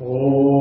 ॐ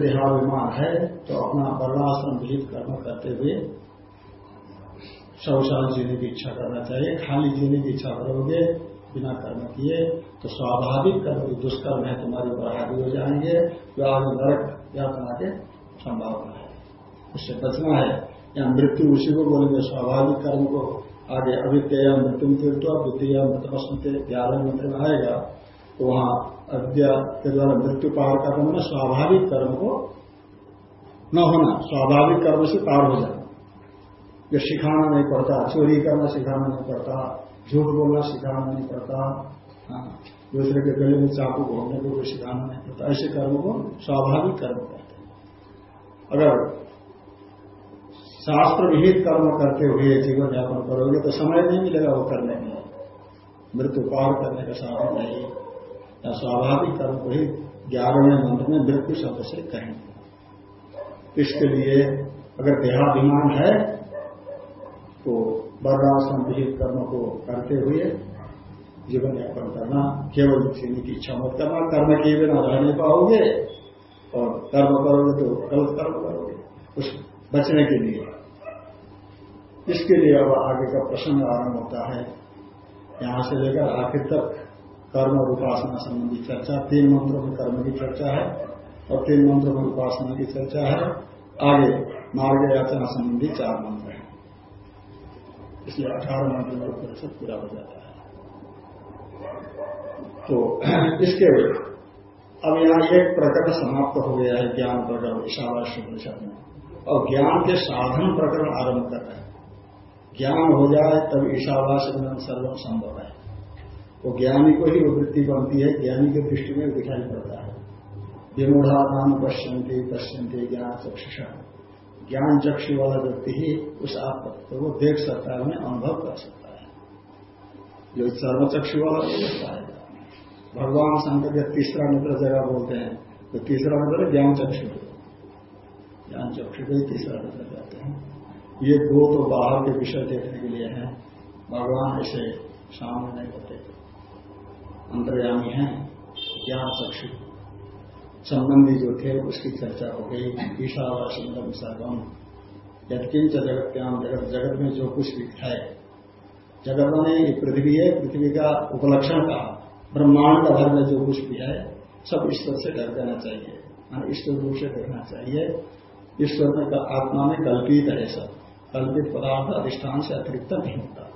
देहाभिमान है तो अपना वर्णाश्रम विहित कर्म करते हुए सौ साल जीने की इच्छा करना चाहिए। खाली जीने की इच्छा करोगे, बिना कर्म किए तो स्वाभाविक कर्म दुष्कर्म है, तुम्हारे ऊपर हावी हो जाएँगे। जो नरक यातना के संभावना है। उससे बचना है। या मृत्यु उसी को बोलेंगे, स्वाभाविक कर्म को। आगे अविद्या मृत्यु तीर्थ विद्या मृतमस्मृति ग्यारह मंत्र में आएगा। तो वहाँ अविद्या के द्वारा मृत्यु पार का कर्म स्वाभाविक कर्म को न होना स्वाभाविक कर्म से पार हो जाना। जो सिखाना नहीं पड़ता चोरी करना सिखाना नहीं पड़ता झूठ बोलना सिखाना नहीं पड़ता हाँ, दूसरे के गले में चाकू घोड़ने को कोई सिखाना नहीं पड़ता ऐसे कर्म को स्वाभाविक कर्म कहते हैं। अगर शास्त्र विहित कर्म करते हुए जीवन यापन करोगे तो समय नहीं मिलेगा वो करने में। मृत्यु पार करने का साधन नहीं। या स्वाभाविक कर्म को ही ग्यारहवें मंत्र में मृत्यु शब्द से कहेंगे। इसके लिए अगर देहाभिमान है तो वर्णाश्रम विहित कर्म को करते हुए जीवन यापन करना, केवल जीने की इच्छा मत करना, कर्म किए बिना रह नहीं पाओगे और कर्म करोगे तो गलत कर्म करोगे, उस बचने के लिए। इसके लिए अब आगे का प्रसंग आरंभ होता है। यहाँ से लेकर आखिर तक कर्म और उपासना संबंधी चर्चा, तीन मंत्रों में कर्म की चर्चा है और तीन मंत्रों में उपासना की चर्चा है। आगे मार्ग याचना संबंधी चार मंत्र हैं। इसलिए अठारह मंत्र में परिषद पूरा हो जाता है। तो इसके, अब यहाँ एक प्रकरण समाप्त हो गया है ज्ञान प्रकरण, ईशावास्य परिषद में। और ज्ञान के साधन प्रकरण आरंभ कर रहे हैं। ज्ञान हो जाए तब ईशावास सर्वम संभव है। वो ज्ञानी को ही वो वृत्ति बनती है, ज्ञानी के दृष्टि में दिखाई पड़ता है। विमूढ़ा नाम पश्यंती पश्यंती ज्ञान चक्षुषा। ज्ञान चक्षु वाला व्यक्ति ही उस आत्म तो वो देख सकता है, उन्हें अनुभव कर सकता है। जो सर्वचक्षु वाला वो देख भगवान शंकर के तीसरा मित्र जगह बोलते हैं तो तीसरा मित्र ज्ञान चक्षु। ज्ञान चक्षु को ही तीसरा मित्र कहते हैं। ये दो तो बाहर के विषय देखने के लिए हैं। भगवान ऐसे सामने नहीं होते अंतर्यामी हैं ज्ञान चक्षु संबंधी जो थे, उसकी चर्चा हो गई। ईशावासिंगम सर्वम। यदकिंच जगत्याम जगत जगत में जो कुछ भी है। जगत में पृथ्वी है, पृथ्वी का उपलक्षण का ब्रह्मांड भर में जो कुछ भी है, सब ईश्वर से डर देना चाहिए। मान ईश्वर रूप से देखना चाहिए। ईश्वर में आत्मा में कल्पित है सब। कल्पित पदार्थ अधिष्ठान से अतिरिक्त नहीं होता।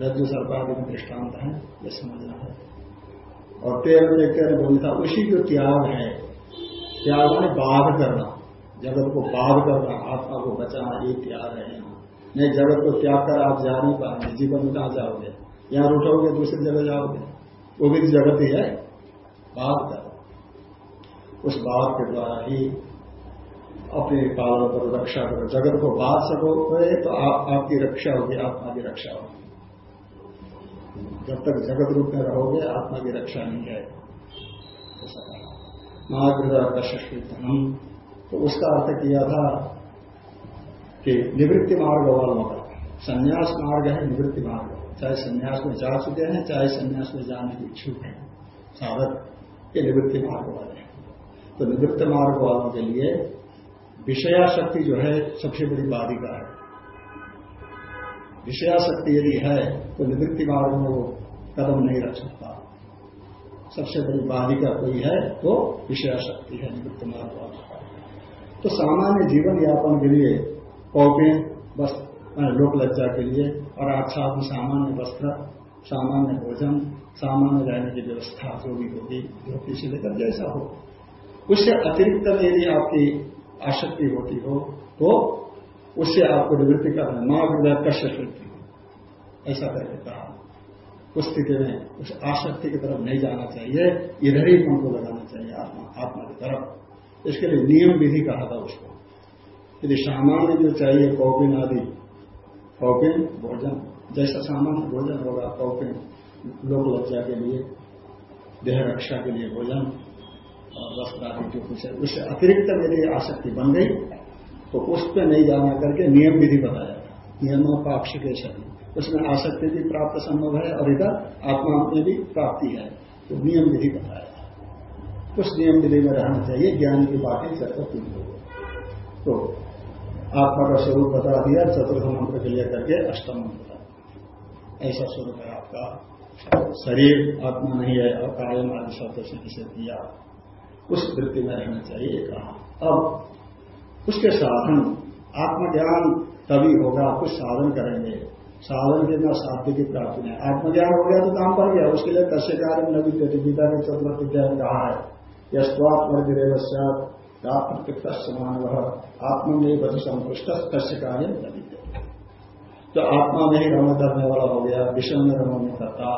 रज्जु सर्वाधिक दृष्टांत है, यह समझना है। और तेल हैं बोली था, उसी जो त्याग है, त्याग में बाध करना, जगत को बाध करना, आत्मा को बचाना, ये त्याग है यहाँ। नहीं, जगत को त्याग कर आप जा नहीं पाएँगे जीवन में कहा जाओगे? यहाँ रुठोगे, दूसरी जगह जाओगे? वो भी जगत ही है, बाध कर। उस बाध के द्वारा ही अपने पालन करो रक्षा करो। जगत को बाँध सकोगे तो आप, आपकी रक्षा होगी, आत्मा की रक्षा होगी। जब तक जगत रूप में रहोगे, आत्मा की रक्षा नहीं है ऐसा कहा। महागृह तो उसका अर्थ किया था कि निवृत्ति मार्ग वालों का संन्यास मार्ग है, निवृत्ति मार्ग। चाहे संन्यास में जा चुके हैं, चाहे संन्यास में जाने की इच्छुक है। साधक ये निवृत्ति मार्ग वाले हैं। तो निवृत्त मार्ग वालों के लिए विषया शक्ति जो है, सबसे बड़ी बाधिका है। विषया शक्ति यदि है तो निवृत्ति मार्ग में वो कदम नहीं रख सकता। सबसे बड़ी बाधिका कोई है तो विषयाशक्ति है निवृत्ति मार्ग तो सामान्य जीवन यापन के लिए कौपिन बस लोक लज्जा के लिए, और आच्छादन सामान्य वस्त्र, सामान्य भोजन, सामान्य रहने की व्यवस्था, जो भी होगी, जो से लेकर जैसा हो। उससे अतिरिक्त यदि आपकी आसक्ति होती हो तो उससे आपको निवृत्ति करना माँ हृदय कश्य शक्ति ऐसा करके कहा। उस स्थिति में उस आसक्ति की तरफ़ नहीं जाना चाहिए। इधर ही मन को लगाना चाहिए आत्मा आत्मा की तरफ़। इसके लिए नियम विधि कहा था उसको। यदि सामान्य जो चाहिए, कौपिन आदि। कौपिन, भोजन। जैसा सामान्य भोजन होगा, कौपिन। लोक लज्जा के लिए, देह रक्षा के लिए भोजन। और आदि जो कुछ है, उससे अतिरिक्त मेरी आसक्ति बन गई। तो उस पर नहीं जाना करके नियम विधि बताया नियमों पाक्षिक सभी उसमें आसक्ति भी प्राप्त संभव है और इधर आत्मा में भी प्राप्ति है। तो नियम विधि बताया उस नियम विधि में रहना चाहिए, ज्ञान की बातें चर्चा हो तो आत्मा का स्वरूप बता दिया, चतुर्थ मंत्र के लिए करके अष्टम मंत्र ऐसा स्वरूप है आपका। शरीर, आत्मा नहीं है, और कायम आदि शब्द से किसे दिया। उस वृत्ति में रहना चाहिए कहा अब उसके साधन आत्मज्ञान तभी होगा कुछ साधन करेंगे। साधन के बिना साध्य की प्राप्ति नहीं। आत्मज्ञान हो गया तो काम कर गया। उसके लिए कश्य कार्य न विद्यते गीता ने चतुर्थ विद्या में कहा है यस्वात्मर्दिरेवस्यात प्रत्यक्त समान वह आत्मा में संतुष्ट कश्य कार्य न विद्यते तो आत्मा में ही रमण करने वाला हो गया विषय में रमण नहीं करता।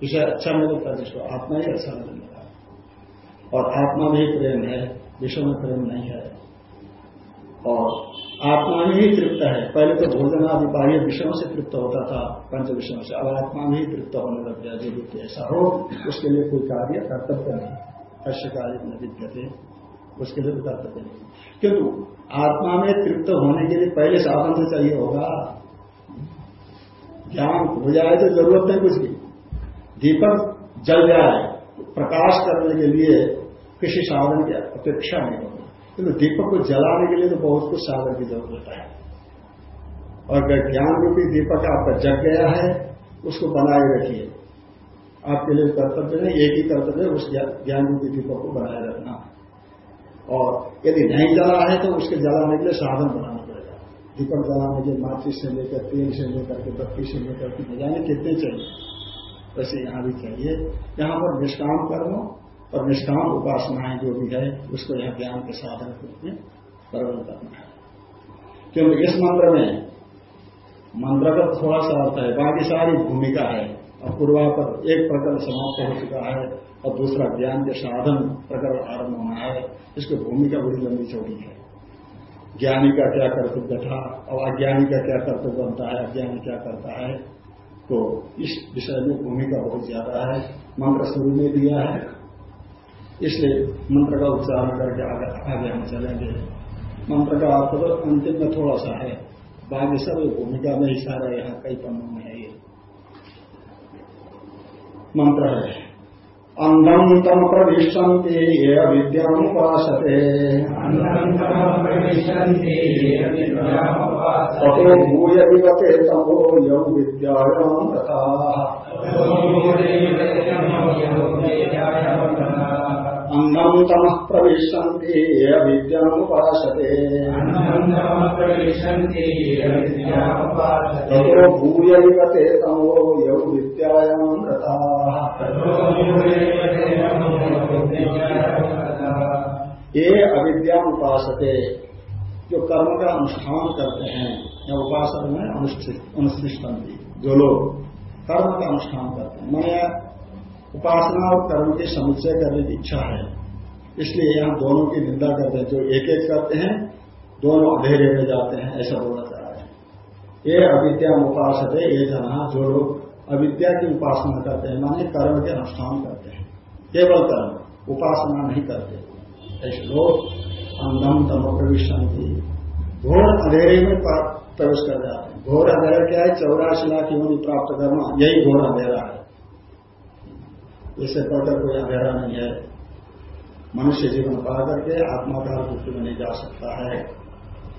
विषय अच्छा नहीं लगता जिसको आत्मा ही अच्छा नहीं लगता और आत्मा में ही प्रेम है विषय में प्रेम नहीं है। और आत्मा में ही तृप्त है। पहले तो भोजन आदि बाह्य विषयों से तृप्त होता था, पंच विषयों से। अब आत्मा में ही तृप्त होने लग गया। जो व्यक्ति ऐसा हो, उसके लिए कोई कार्य, कर्तव्य नहीं। कश्य कार्य न उसके लिए भी कर्तव्य नहीं। किंतु आत्मा में तृप्त होने के लिए पहले साधन तो चाहिए होगा। ज्ञान हो जाए तो ज़रूरत नहीं कुछ भी। दीपक जल जाए, प्रकाश करने के लिए किसी साधन की अपेक्षा नहीं होगी किंतु दीपक को जलाने के लिए तो बहुत कुछ साधन की ज़रूरत होता है। और अगर ज्ञान रूपी दीपक आपका जग गया है, उसको बनाए रखिए। आपके लिए कर्तव्य नहीं, एक ही कर्तव्य उस ज्ञान रूपी दीपक को बनाए रखना। और यदि नहीं जला है तो उसके जलाने के लिए साधन बनाना पड़ेगा। दीपक जलाने के माचिस से लेकर तेल से लेकर के बत्ती से लेकर के जाने कितने चाहिए? वैसे यहाँ भी चाहिए। यहाँ पर निष्काम कर्म और निष्काम उपासनाएँ जो भी है, उसको यहाँ ज्ञान के साधन के रूप में प्रबल करना है। क्योंकि इस मंत्र में मंत्र का थोड़ा सा अर्थ है, बाकी सारी भूमिका है, और पूर्वा पर एक प्रकरण समाप्त हो चुका है, और दूसरा ज्ञान के साधन प्रकरण आरंभ होना है, इसकी भूमिका बड़ी लंबी चौड़ी है। ज्ञानी का क्या कर्तव्य था, और अज्ञानी का क्या कर्तव्य बनता है, अज्ञानी क्या करता है? तो इस विषय में भूमिका बहुत ज़्यादा है। मंत्र शुरू में दिया है। इसलिए मंत्र का उच्चारण करके आगे आगे हम चलेंगे। मंत्र का अर्थ तो अंतिम में थोड़ा सा है। बाकी सब भूमिका में इशारा यहाँ कई पन्नों में है ये। मंत्र है अंधम तम प्रविशंति ये विद्यामुपासते ततो भूय तमो यौ तथा। अन्नम तम प्रविशंति अविद्यामुपासते ततो भूय विगते तमो यौ विद्यायां ये अविद्या उपासते जो कर्म का अनुष्ठान करते हैं या उपासना में अनुष्ठित जो लोग कर्म का अनुष्ठान करते हैं। मैं उपासना और कर्म के समुच्चय करने की इच्छा है। इसलिए यहाँ दोनों की निंदा करते हैं। जो एक एक करते हैं, दोनों अंधेरे में जाते हैं, ऐसा बोलना चाह रहे हैं। ये अविद्या उपास है, ये जना जो लोग अविद्या की उपासना करते हैं, माने कर्म के अनुष्ठान करते हैं। केवल कर्म, उपासना नहीं करते। ऐसे लोग अंधम तम प्रविशांति घोर अंधेरे में प्रवेश कर जाते हैं। घोर अंधेरा क्या है? चौरासी लाख योनि प्राप्त करना यही घोर अंधेरा है। इससे पढ़कर कोई अंधेरा नहीं है। मनुष्य जीवन पा करके आत्माकार मुक्ति में नहीं जा सकता है।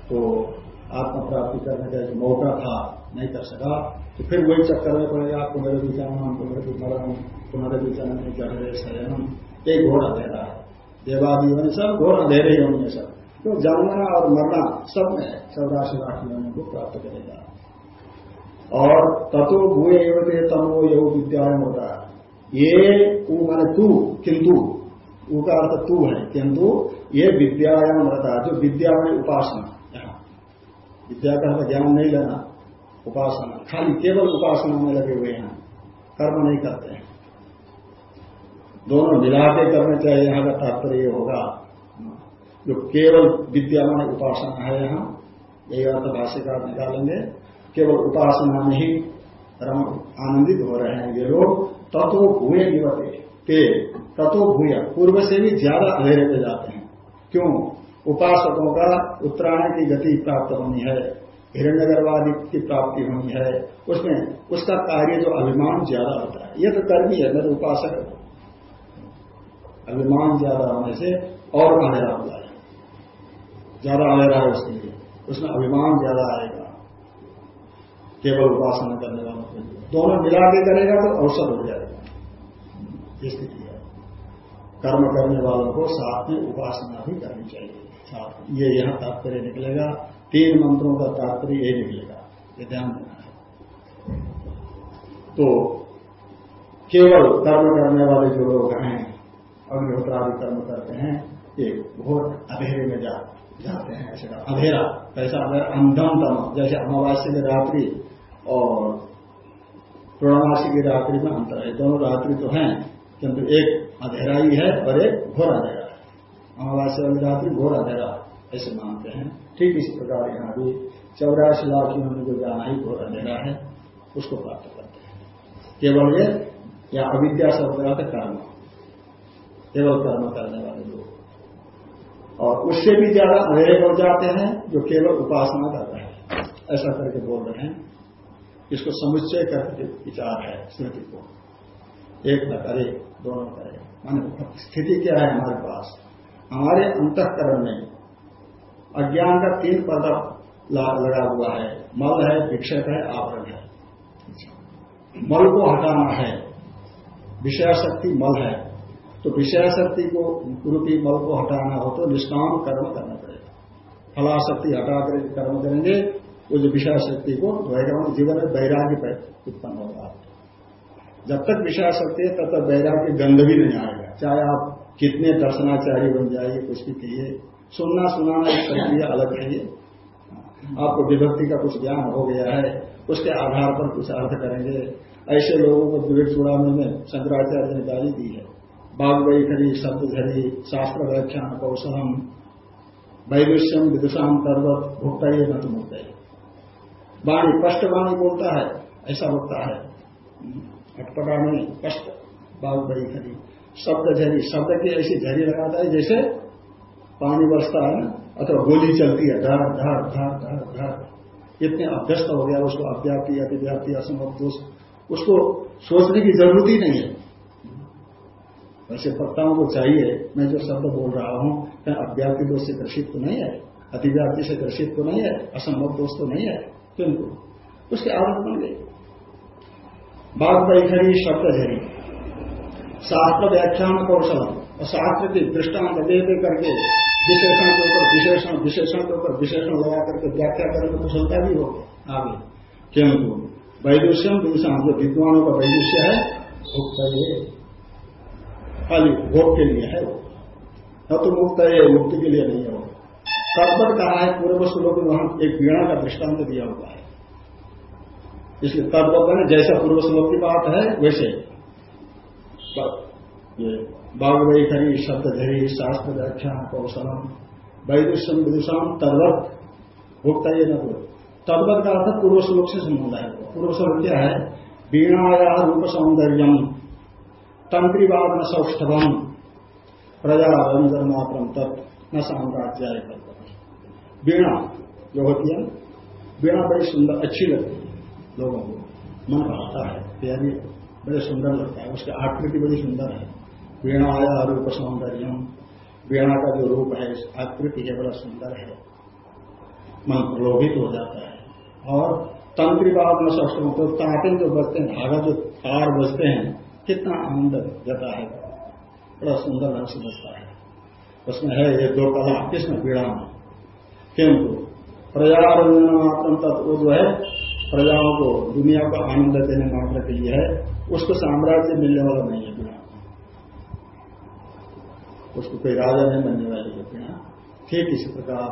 तो आत्मा प्राप्ति करने का जो मौका था, नहीं कर सका। तो फिर वही चक्कर में पड़ेगा आपको मेरे विचारण पुनर्विमरण पुनर्विचरण जड़े शयनम। एक घोर अंधेरा है। देवादी होने सब घोर अंधेरे ही होंगे सब। तो जन्मना और मरना सब में सब राशि राशि को प्राप्त करेगा। और तत्व भूए एवं तमो यो विद्यालय होता है। ये ऊ माने तू, किंतु ऊ का अर्थ तू है, किंतु, ये विद्यायाम रहता जो विद्या में उपासना, यहाँ। विद्या का अर्थ ज्ञान नहीं लेना, उपासना, खाली केवल उपासना में लगे हुए हैं, कर्म नहीं करते हैं। दोनों मिला के करने चाहिए, यहाँ का तात्पर्य होगा। जो केवल विद्या में उपासना है यहाँ यही अर्थ भाष्यकार निकालेंगे। केवल उपासना में ही आनंदित हो रहे हैं ये लोग तत्व हुए निवते के तत्व भूया पूर्व से भी ज़्यादा अंधेरे पे जाते हैं। क्यों? उपासकों का उत्तरायण की गति प्राप्त होनी है। हिरण्यगरवादी की प्राप्ति होनी है। उसमें उसका कार्य जो अभिमान ज़्यादा होता है। यह तो कर्मी है मेरे उपासक अभिमान ज़्यादा होने से और अंधेरा होता है। ज़्यादा अंधेरा है उसके लिए। उसमें अभिमान ज़्यादा आएगा। केवल उपासना करने वालों के दोनों मिला के करेगा तो अवसर हो जाएगा। स्थिति है कर्म करने वालों को साथ में उपासना भी करनी चाहिए। साथ ये यहाँ तात्पर्य निकलेगा। तीन मंत्रों का तात्पर्य यही निकलेगा। ये ध्यान देना है। तो केवल कर्म करने वाले जो लोग हैं अग्निहोत्रा भी कर्म करते हैं, ये घोर अधेरे में जा, जाते हैं, ऐसे अधेरा अंधेरा अगर अंधम तम, जैसे अमावास्य की रात्रि और पूर्णमासी की रात्रि में अंतर है। दोनों रात्रि तो हैं। किंतु एक अंधेरा ही है और एक घोर अंधेरा है। अमावास्य वाली रात्रि घोर अंधेरा ऐसे मानते हैं। ठीक इस प्रकार यहाँ भी चौरासी लाख में जो जाना ही घोर अधेरा है, उसको प्राप्त करते हैं। केवल ये, या अविद्या शब्द का कर्म। केवल कर्म करने वाले लोग। और उससे भी ज़्यादा अंधेरे हो जाते हैं, जो केवल उपासना कर रहे हैं। ऐसा करके बोल रहे हैं। इसको समुच्चय करके विचार है, स्मृति को। एक न करे, दोनों करे। माने स्थिति क्या है हमारे पास? हमारे अंतकरण में अज्ञान का तीन पर्दा लगा हुआ है। मल है विक्षेप है, आवरण है। मल को हटाना है। विषय शक्ति मल है। तो विषय शक्ति को, रूपी मल को हटाना हो तो निष्काम कर्म करना पड़ेगा। फलाशक्ति हटा कर कर्म करेंगे, वो जो विषय शक्ति को ध्वैकर्म जीवन में वैराग्य उत्पन्न होगा। जब तक विषय शक्ति है, तब तक वैराग्य गंध भी नहीं आएगा। चाहे आप कितने दर्शनाचार्य बन जाइए, कुछ भी कहिए सुनना सुनाना एक प्रक्रिया अलग है आपको विभक्ति का कुछ ज्ञान हो गया है, उसके आधार पर कुछ अर्थ करेंगे। ऐसे लोगों को विवेक चुड़ाने में शंकराचार्य ने गाली दी है। बाग खरी शब्द धरी, शास्त्र व्याख्यान, कौशलम, वैदुष्यम, विदुषाम, पर्वत भुगता ही न मुक्त वाणी स्पष्ट वाणी बोलता है, ऐसा होता है। अटपटा नहीं कष्ट बाग बड़ी खरी। शब्द झरी, शब्द की ऐसी झरी लगाता है जैसे पानी बरसता है ना, अथवा गोली चलती है, धर धर धर धर धर। इतने अभ्यस्त हो गया उसको अव्याप्ति अतिव्याप्ति असमर्थ उसको सोचने की ज़रूरत ही नहीं है। वैसे पत्ताओं को चाहिए, मैं जो शब्द बोल रहा हूँ, मैं अव्याप्ति दोष से ग्रसित तो नहीं है अतिव्याप्ति से ग्रसित तो नहीं है, असंभव दोष तो नहीं है किंतु उसके आदत बन गई। बाघ बैखरी शब्द झरी शास्त्र व्याख्यान कौशल और शास्त्र की दृष्टांत दे दे करके विशेषण के ऊपर विशेषण विशेषण के ऊपर विशेषण लगा करके व्याख्या करने की कुशलता भी हो आगे। किंतु वैदुष्यम दूषण जो विद्वानों का वैदुष्य है भुक्त खाली भोग के लिए है वो। न तो मुक्त है, मुक्ति के लिए नहीं है वो। कर्तव्य कहा है? पूर्व श्लोक में वहाँ एक वीणा का दृष्टांत दिया हुआ है। इसलिए तद्वत है जैसा पूर्व श्लोक की बात है, वैसे। ये बागवई खरी शब्द धरी शास्त्र व्याख्या कौशलम, वैदुष्यम, विदुषाम, तद्वत, भोक्ता ये न तद्वत का अर्थ पूर्व श्लोक से संबंध है पूर्व श्लोक क्या है? वीणाया रूप सौंदर्यम तंत्रीवादन सौष्ठवम प्रजा रंजन मात्रम तत्, न साम्राज्य वीणा, जो होती है वीणा बड़ी सुंदर, अच्छी लगती है। लोगों को मन भाता है। प्यारी बड़े सुंदर लगता है। उसकी आकृति बड़ी सुंदर है। वीणा आया रूप सौंदर्य वीणा का जो रूप है आकृति है, बड़ा सुंदर है। मन प्रलोभित हो जाता है। और तंत्रिवाद में सष्टम तो तांते जो बजते हैं, धागा जो तार बजते हैं, कितना आनंद जाता है। बड़ा सुंदर ढंग से बजता है। उसमें है ये दो कला, किसमें? पीड़ा में। किंतु प्रजारंजन मात्र तत्व जो है प्रजाओं को, दुनिया को आनंद देने मात्र के लिए है, उसको साम्राज्य मिलने वाला नहीं है। बिना उसको कोई राजा नहीं बनने वाले है। बिना ठीक इसी प्रकार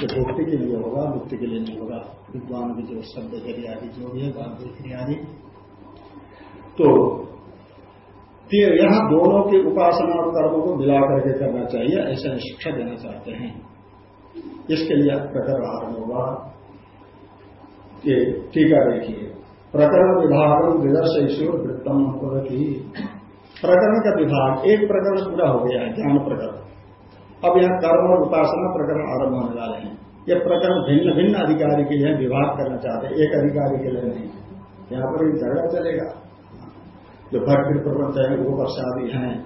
जो भक्ति के लिए होगा, मुक्ति के लिए नहीं होगा, विद्वान की जो शब्द आदि जो भी है गांधी आदि। तो यहाँ दोनों की उपासना और कर्मों को मिला करके करना चाहिए, ऐसा शिक्षा देना चाहते हैं। इसके लिए प्रकरण आरंभ होगा ये टीका देखिए। प्रकरण विभाग विदर्श ईश्वर वृत्तम की प्रकरण का विभाग, एक प्रकरण पूरा हो गया है, ज्ञान प्रकरण। अब यहाँ कर्म और उपासना प्रकरण आरंभ होने वाले हैं। ये प्रकरण भिन्न भिन्न अधिकारी के लिए विभाग करना चाहते हैं, एक अधिकारी के लिए नहीं। यहाँ पर झगड़ा चलेगा। जो भट्ट प्रपंच है, वो प्रसादी हैं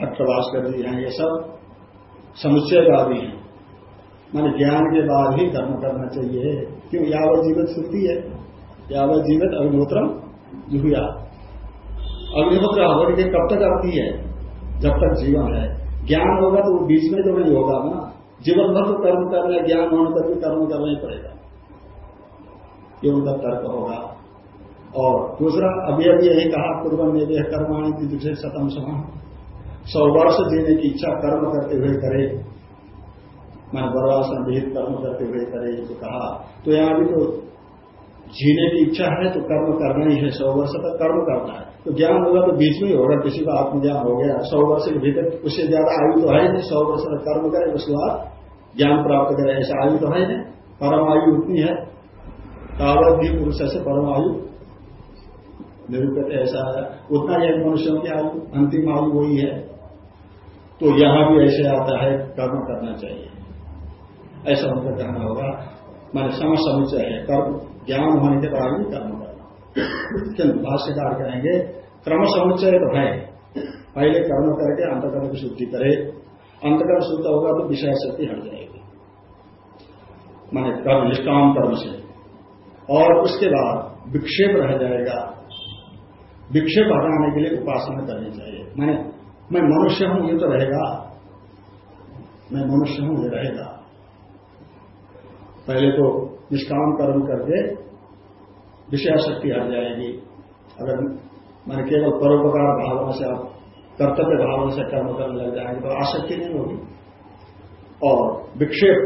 भट्टवास्कर जी हैं, ये सब समुच्चयवादी हैं। मान ज्ञान के बाद ही कर्म करना चाहिए। क्यों? यावत जीवित श्रुति है। यावत जीवित अग्निहोत्रम जुहुया। अग्निहोत्र हवन के कब तक आती है? जब तक जीवन है। ज्ञान होगा तो बीच में तो नहीं होगा ना। जीवन भर तो कर्म करना ज्ञान होने पर भी कर्म करना ही पड़ेगा। ये उनका तर्क होगा। और दूसरा, अभी अभी यही कहा, पूर्व में भी कर्माणी की दूसरे शतम समा। सौ वर्ष जीने की इच्छा कर्म करते हुए करे। मैं बर्वासन विहित कर्म करते हुए करे तो कहा। तो यहाँ भी तो जीने की इच्छा है तो कर्म करना ही है, सौ वर्ष तक कर्म करना है। तो ज्ञान होगा तो बीच में ही होगा, किसी को आत्मज्ञान हो गया, सौ वर्ष के भीतर उससे ज़्यादा आयु तो है नहीं, सौ वर्ष तक कर्म करे, उसके बाद ज्ञान प्राप्त करे, ऐसा आयु तो है नहीं। परम आयु उतनी है। तावत भी पुरुष परम आयु निरूपित ऐसा है। उतना ही मनुष्यों की आयु, अंतिम आयु वही है। तो यहाँ भी ऐसे आता है, कर्म करना चाहिए। ऐसा उनका कहना होगा। मैंने समझ समुचय है। कर्म, ज्ञान होने के बाद भी कर्म किंतु भाष्यकार कहेंगे, क्रम समुच्चय तो है। पहले कर्म करके अंतकर्म की शुद्धि करे। अंतकर्म शुद्ध होगा तो विषय शक्ति हट जाएगी। माने कर्म निष्काम कर्म से। और उसके बाद विक्षेप रह जाएगा। विक्षेप हटाने के लिए उपासना करनी चाहिए। मैंने, मैं मनुष्य हूँ, ये तो रहेगा। मैं मनुष्य हूँ, ये रहेगा। पहले तो निष्काम कर्म करके विषय शक्ति हट जाएगी। अगर मैंने केवल परोपकार भावना से आप कर्तव्य भावना से कर्म करने लग जाएँगे तो आसक्ति नहीं होगी। और विक्षेप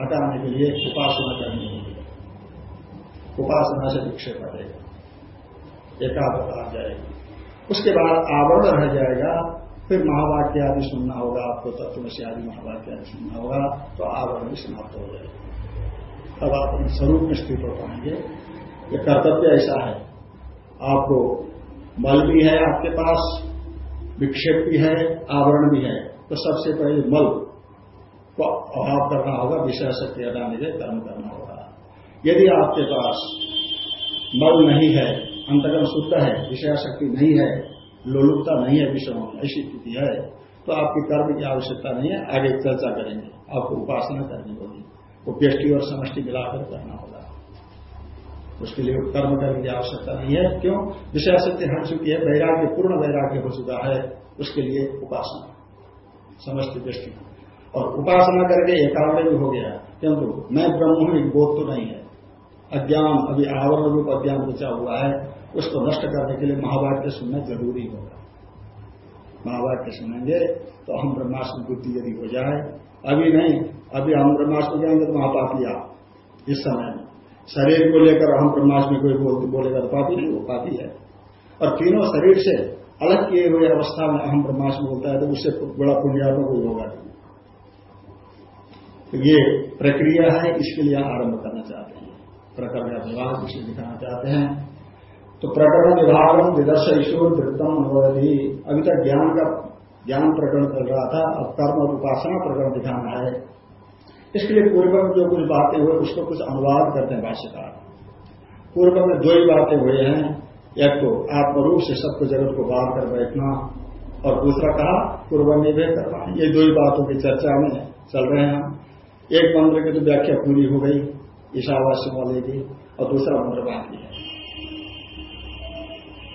हटाने के लिए उपासना करनी होगी। उपासना से विक्षेप हटेगा। एकाग्रता आ जाएगी। उसके बाद आवरण रह जाएगा, फिर महावाक्य आदि सुनना होगा, आपको तत्व से आदि महावाक्य आदि सुनना होगा तो आवरण भी समाप्त हो जाएगा। तब आप अपने स्वरूप में स्थित हो पाएँगे। ये कर्तव्य ऐसा है। आपको मल भी है आपके पास, विक्षेप भी है, आवरण भी है। तो सबसे पहले मल को अभाव करना होगा, विषय शक्ति हटाने के कर्म करना होगा। यदि आपके पास मल नहीं है अंतगम शुद्ध है, विषय शक्ति नहीं है, लोलुपता नहीं है विषयों ऐसी स्थिति है तो आपकी कर्म की आवश्यकता नहीं है, आगे चर्चा करेंगे। आपको उपासना करनी होगी। वो व्यक्ति और समष्टि मिलाकर करना होगा। उसके लिए कर्म करने की आवश्यकता नहीं है। क्यों? विषय शक्ति हट चुकी है, वैराग्य, पूर्ण वैराग्य हो चुका है, उसके लिए उपासना, समस्त दृष्टि। और उपासना करके एकाग्र भी हो गया। किंतु मैं ब्रह्म हूँ बोध तो नहीं है। अज्ञान, अभी आवरण रूप अज्ञान बचा हुआ है। उसको नष्ट करने के लिए महावाक्य सुनना ज़रूरी होगा। महावाक्य सुनेंगे तो हम ब्रह्मास्त्र बुद्धि यदि हो जाए अभी नहीं, अभी हम ब्रह्मास्त्र जाएँगे तो महापापी आप इस समय। में शरीर को लेकर अहम ब्रह्मास्म में कोई बोल, बोलेगा तो पापी नहीं, वो पापी है और तीनों शरीर से अलग किए हुए अवस्था में अहम ब्रह्मास्म बोलता है तो उससे बड़ा पुण्यात्मा कोई होगा तो ये प्रक्रिया है, इसके लिए आरंभ करना चाहते हैं। प्रकरण विभाग इसे दिखाना चाहते हैं। तो प्रकरण विभाग विदर्श ईश्वर वृत्तम अभी तक ज्ञान का ज्ञान प्रकरण चल रहा था, अब कर्म और उपासना प्रकरण दिखाना है इसके लिए पूर्व में जो कुछ बातें हुए उसको कुछ अनुवाद करते हैं भाष्यकार। पूर्व में दो ही बातें हुए हैं। एक तो आत्मरूप से सबको जगत को बाहर कर बैठना, और दूसरा कहा, पूर्व निवेद करना ये दो ही बातों की चर्चा में चल रहे हैं। एक मंत्र की तो व्याख्या पूरी हो गई, ईशावास्य वाले की और दूसरा मंत्र बाकी है।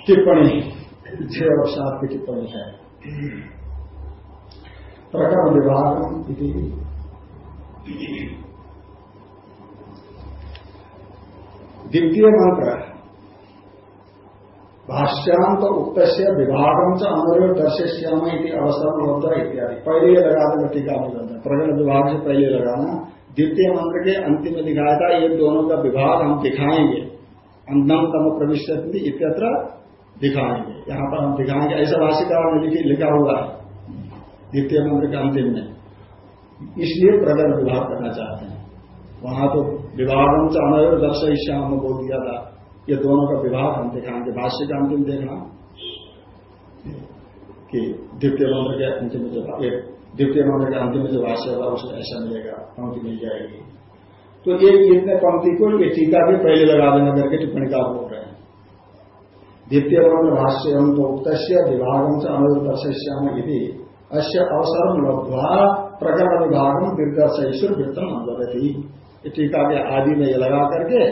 टिप्पणी छह और सात की टिप्पणी है। प्रकरण विभाग द्वितीय मंत्र भाष्यांत उक्त विभागम से अनुरोध दर्शिष्याम अवसर उपलब्ध इत्यादि। पहले लगा देना टीका में प्रकरण विभाग से पहले लगाना। द्वितीय मंत्र के अंतिम में दिखाया था ये दोनों का विभाग हम दिखाएँगे। अंधम तम प्रविष्ट इत्यत्र दिखाएँगे। यहाँ पर हम दिखाएँगे। ऐसा भाषिकार ने लिखा हुआ है। द्वितीय मंत्र के अंतिम में। इसलिए प्रकरण विभाग करना चाहते हैं। वहाँ तो विभागम अनय दर्श श्याम बोल दिया था ये दोनों का विभाग हम दिखाएँगे, भाष्य का अंतिम देखना। कि द्वितीय मंत्र के अंतिम जो द्वितीय मंत्र के अंतिम जो भाष्य होगा, उसमें ऐसा मिलेगा, पंक्ति मिल जाएगी। तो ये इतने पंक्ति को ये टीका भी पहले लगा देना करके टिप्पणी का बोल रहे हैं। द्वितीय मंत्र भाष्य हम तो उक्त विभागम से अनय दर्श श्याम यदि अश्य अवसर लब्धवा प्रकरण विभागम दीर्घर्ष ईश्वर वृत्तम अंदरती टीका के आदि में ये लगा करके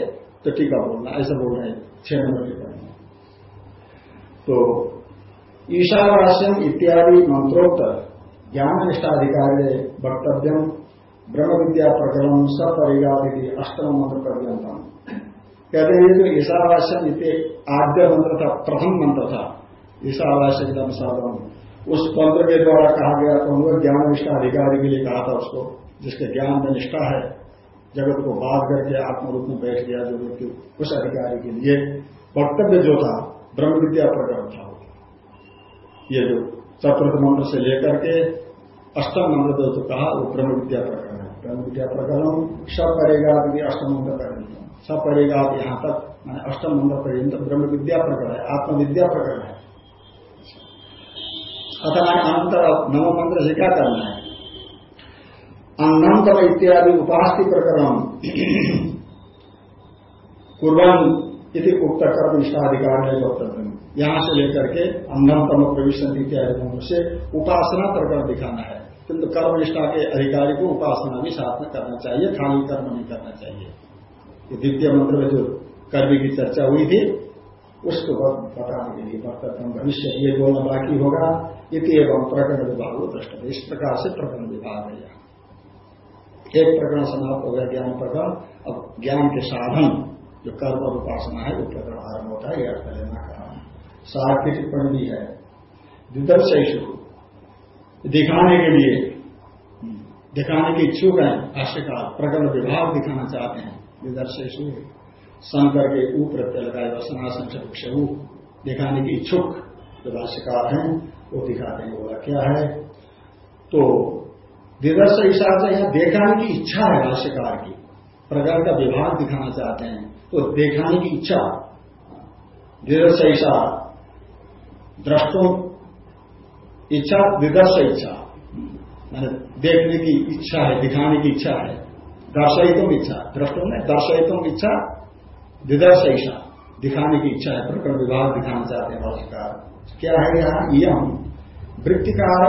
तो टीका बोलना ऐसा बोल रहे छह नंबर टिप्पणी तो ईशावास्यम इत्यादि मंत्रोत्तर ज्ञान निष्ठाधिकारी वक्तव्यम ब्रह्म विद्या प्रकरण सपरिगादि अष्टम मंत्र पर्यंतम कहते हैं जो ईशावास्यम आद्य मंत्र था प्रथम मंत्र था ईशावास्य साधन। उस मंत्र के द्वारा कहा गया तो हम ज्ञान निष्ठा अधिकारी के लिए कहा था उसको, जिसके ज्ञान में निष्ठा है, जगत को बाध करके आत्मरूप में बैठ गया जो व्यक्ति उस अधिकारी के लिए वक्तव्य जो था, ब्रह्म विद्या प्रकरण था ये जो चतुर्थ मंत्र से लेकर के अष्टम मंत्र जो तो कहा, वो ब्रह्म विद्या प्रकरण है। ब्रह्म विद्या प्रकरण सब करेगा यदि अष्टम मंत्र करेंगे सब करेगा यहाँ तक, मैंने अष्टम मंत्र पर्यंत ब्रह्म विद्या प्रकरण है, आत्मविद्या प्रकरण है। अतः अनंतर नव मंत्र से क्या करना है? अनंतर इत्यादि उपास प्रकरण कुर्बन यदि उक्त कर्म निष्ठाधिकार है वक्तव्य यहाँ से लेकर के अन्नतम प्रविशन इत्यादि से उपासना प्रकरण दिखाना है। किंतु कर्म निष्ठा के अधिकारी को उपासना भी साथ में करना चाहिए, खाली कर्म नहीं करना चाहिए। ये द्वितीय मंत्र में जो कर्मी की चर्चा हुई थी, उसको बताने के लिए वक्तव्य भविष्य ये बोलना बाकी होगा। इति एवं प्रकरण विभाग को दृष्ट इस प्रकार से प्रकरण विभाग है यहाँ। एक प्रकरण समाप्त हो गया ज्ञान प्रकरण। अब ज्ञान के साधन, जो कर्म और उपासना है, वो प्रकरण आरंभ होता है, यह अर्थ लेना कहा। सार की टिप्पणी भी है। विदर्श दिखाने के लिए, दिखाने के इच्छुक हैं, भाष्यकार, प्रकरण विभाग दिखाना चाहते हैं विदर्श शंकर के प्रत्यय लगाए, वसनासन से दिखाने के इच्छुक, जो भाष्यकार हैं वो दिखाते हैं बोला, क्या है? तो विदर्श हिसाब से यहाँ देखाने की इच्छा है भाष्यकार की। प्रकार का विभाग दिखाना चाहते हैं तो देखाने की इच्छा। विदर्श ईसा दृष्टों, इच्छा विदर्श इच्छा। मैंने देखने की इच्छा है, दिखाने की इच्छा है। दर्शयितुम इच्छा, दृष्टों में दर्शयितुम इच्छा विदर्श ईसा दिखाने की इच्छा है, प्रकरण विभाग दिखाना चाहते हैं भाष्यकार। क्या है यहाँ यम वृत्तिकार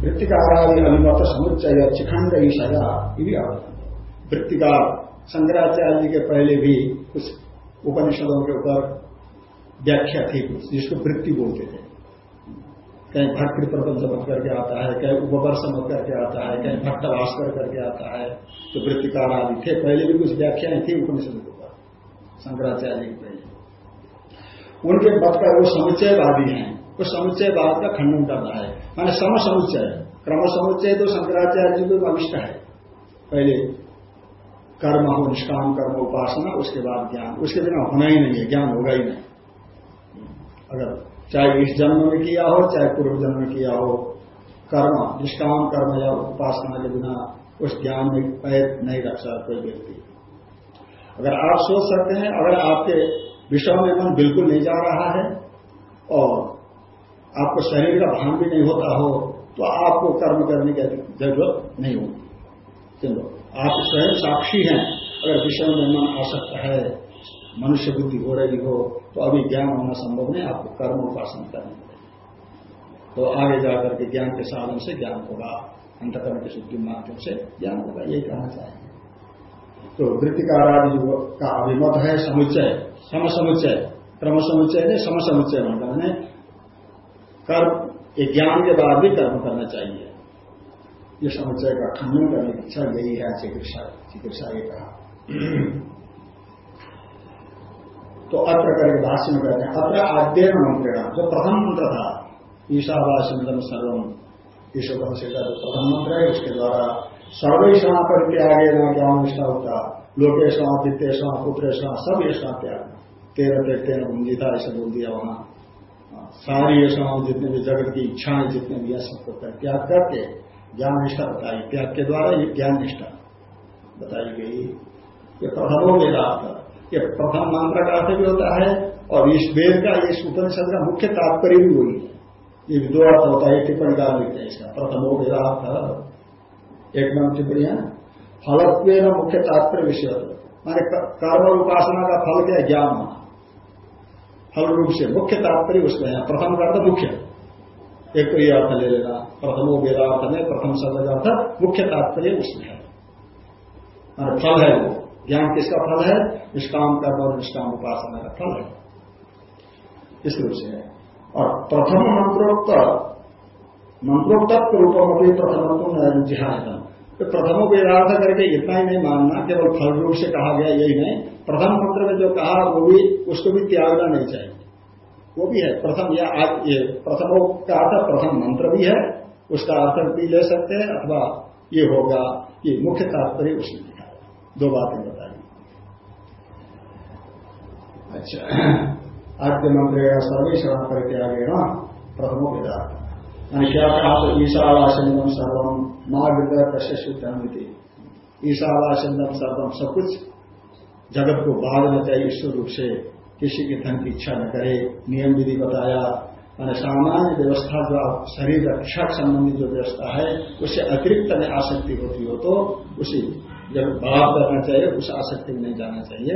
वृत्तिकारादि अनुमत समुच्चय चिखंड ईशया वृत्तिकार शंकराचार्य जी के पहले भी कुछ उपनिषदों के ऊपर व्याख्या थी कुछ जिसको वृत्ति बोलते थे। कहीं भट्ट प्रबंध मत करके आता है, कहीं उपवर्ष मत करके आता है, कहीं भट्ट भास्कर करके आता है तो वृत्तिकार आदि थे। पहले भी कुछ व्याख्याएँ थी उपनिषद के ऊपर, शंकराचार्य पहले उनके मत का वो समुच्चयवादी हैं। उस समुच्चयवाद का खंडन करना है। माने सम समुच्चय क्रम समुच्चय तो शंकराचार्य जी को अविष्ट है। पहले कर्म हो, निष्काम कर्म, उपासना, उसके बाद ज्ञान। उसके बिना होना ही नहीं है, ज्ञान होगा ही नहीं। अगर चाहे इस जन्म में किया हो, चाहे पूर्व जन्म में किया हो, कर्म, निष्काम कर्म या उपासना के बिना उस ज्ञान में पैर नहीं रख सकता कोई व्यक्ति। अगर आप सोच सकते हैं, अगर आपके विषय में मन बिल्कुल नहीं जा रहा है और आपको शरीर का भान भी नहीं होता हो तो आपको कर्म करने की ज़रूरत नहीं होगी चलो, आप स्वयं साक्षी हैं, अगर विषय में मन आसक्त है, मनुष्य बुद्धि हो रही हो तो अभी ज्ञान होना संभव नहीं, आपको कर्म उपासन करनी तो आगे जाकर के ज्ञान के साधन से ज्ञान होगा, अंतकरण की शुद्धि माध्यम से ज्ञान होगा, यही कहना चाहिए तो वृत्तिकारादि का अभिमत है, समुच्चय। सम समुच्चय क्रम समुच्चय ने सम समुच्चय मैंने कर्म ज्ञान के बाद भी कर्म करना चाहिए। ये समुच्चय का खंडन करने की इच्छा यही है, चिकित्सा चिकित्सा ये कहा तो अत्र करके भाष्य में कहते हैं, अत्र आद्यन मंत्रेण जो प्रथम मंत्र था ईशावासिंदम सर्वम ईश्वर से जो प्रथम मंत्र है, उसके द्वारा सर्वेशा पर त्यागे न ज्ञान निष्ठा होता। लोकेशा वित्तेशा पुत्रेशा, सब ये त्याग। तेरह देखते न गुंजिता ऐसे बोल दिया वहाँ। सारी ये जितने भी जगत की इच्छाएँ जितने भी है सबको त्याग करके ज्ञान निष्ठा बताई। त्याग के द्वारा ये ज्ञान निष्ठा बताई गई। ये प्रथमो वेदार्थ ये प्रथम मंत्र का अर्थ भी होता है, और इस वेद का, इस उपनिषद का मुख्य तात्पर्य भी वही है। ये दो अर्थ होता है टिप्पणी का लिखते हैं इसका। प्रथमो वेदार्थ एक नाम टिप्पणियाँ फलत्व मुख्य तात्पर्य विषय माने कर्म उपासना का फल क्या ज्ञान। फल रूप से मुख्य तात्पर्य उसमें है। प्रथम का अर्थ मुख्य। एक तो ये अर्थ ले लेना। प्रथमो वेदार्थ में, प्रथम शब्द का अर्थ मुख्य तात्पर्य उसमें है। और फल है वो। ज्ञान किसका फल है? निष्काम कर्म और निष्काम उपासना का फल है। इस रूप से है। और प्रथम मंत्रोक्त मंत्रोक्त रूपों में भी प्रथम जिहादन तो प्रथम वेदार्थ करके इतना ही नहीं मानना, केवल फल रूप से कहा गया यही नहीं। प्रथम मंत्र में जो कहा, वो भी, उसको भी त्यागना नहीं चाहिए। वो भी है, प्रथम या आज ये प्रथमों का अर्थ प्रथम मंत्र भी है, उसका अर्थ भी ले सकते हैं, अथवा ये होगा ये मुख्य तात्पर्य उसने लिखा दो बातें बताई अच्छा। आद्य मंत्र सर्वे शरण करके आगे ना प्रथमों के दार्थ मैंने क्या कहा तो ईशावासनम सर्वम महाविद्या प्रशस्ति ईशावासनम सर्वम सब कुछ जगत को बांधना चाहिए ईश्वर रूप से किसी के धन की इच्छा न करे नियम विधि बताया। मैंने सामान्य व्यवस्था जो आप शरीर रक्षा संबंधी जो व्यवस्था है, उससे अतिरिक्त में आसक्ति होती हो तो उसी जब भाव करना चाहिए, उस आसक्ति में नहीं जाना चाहिए।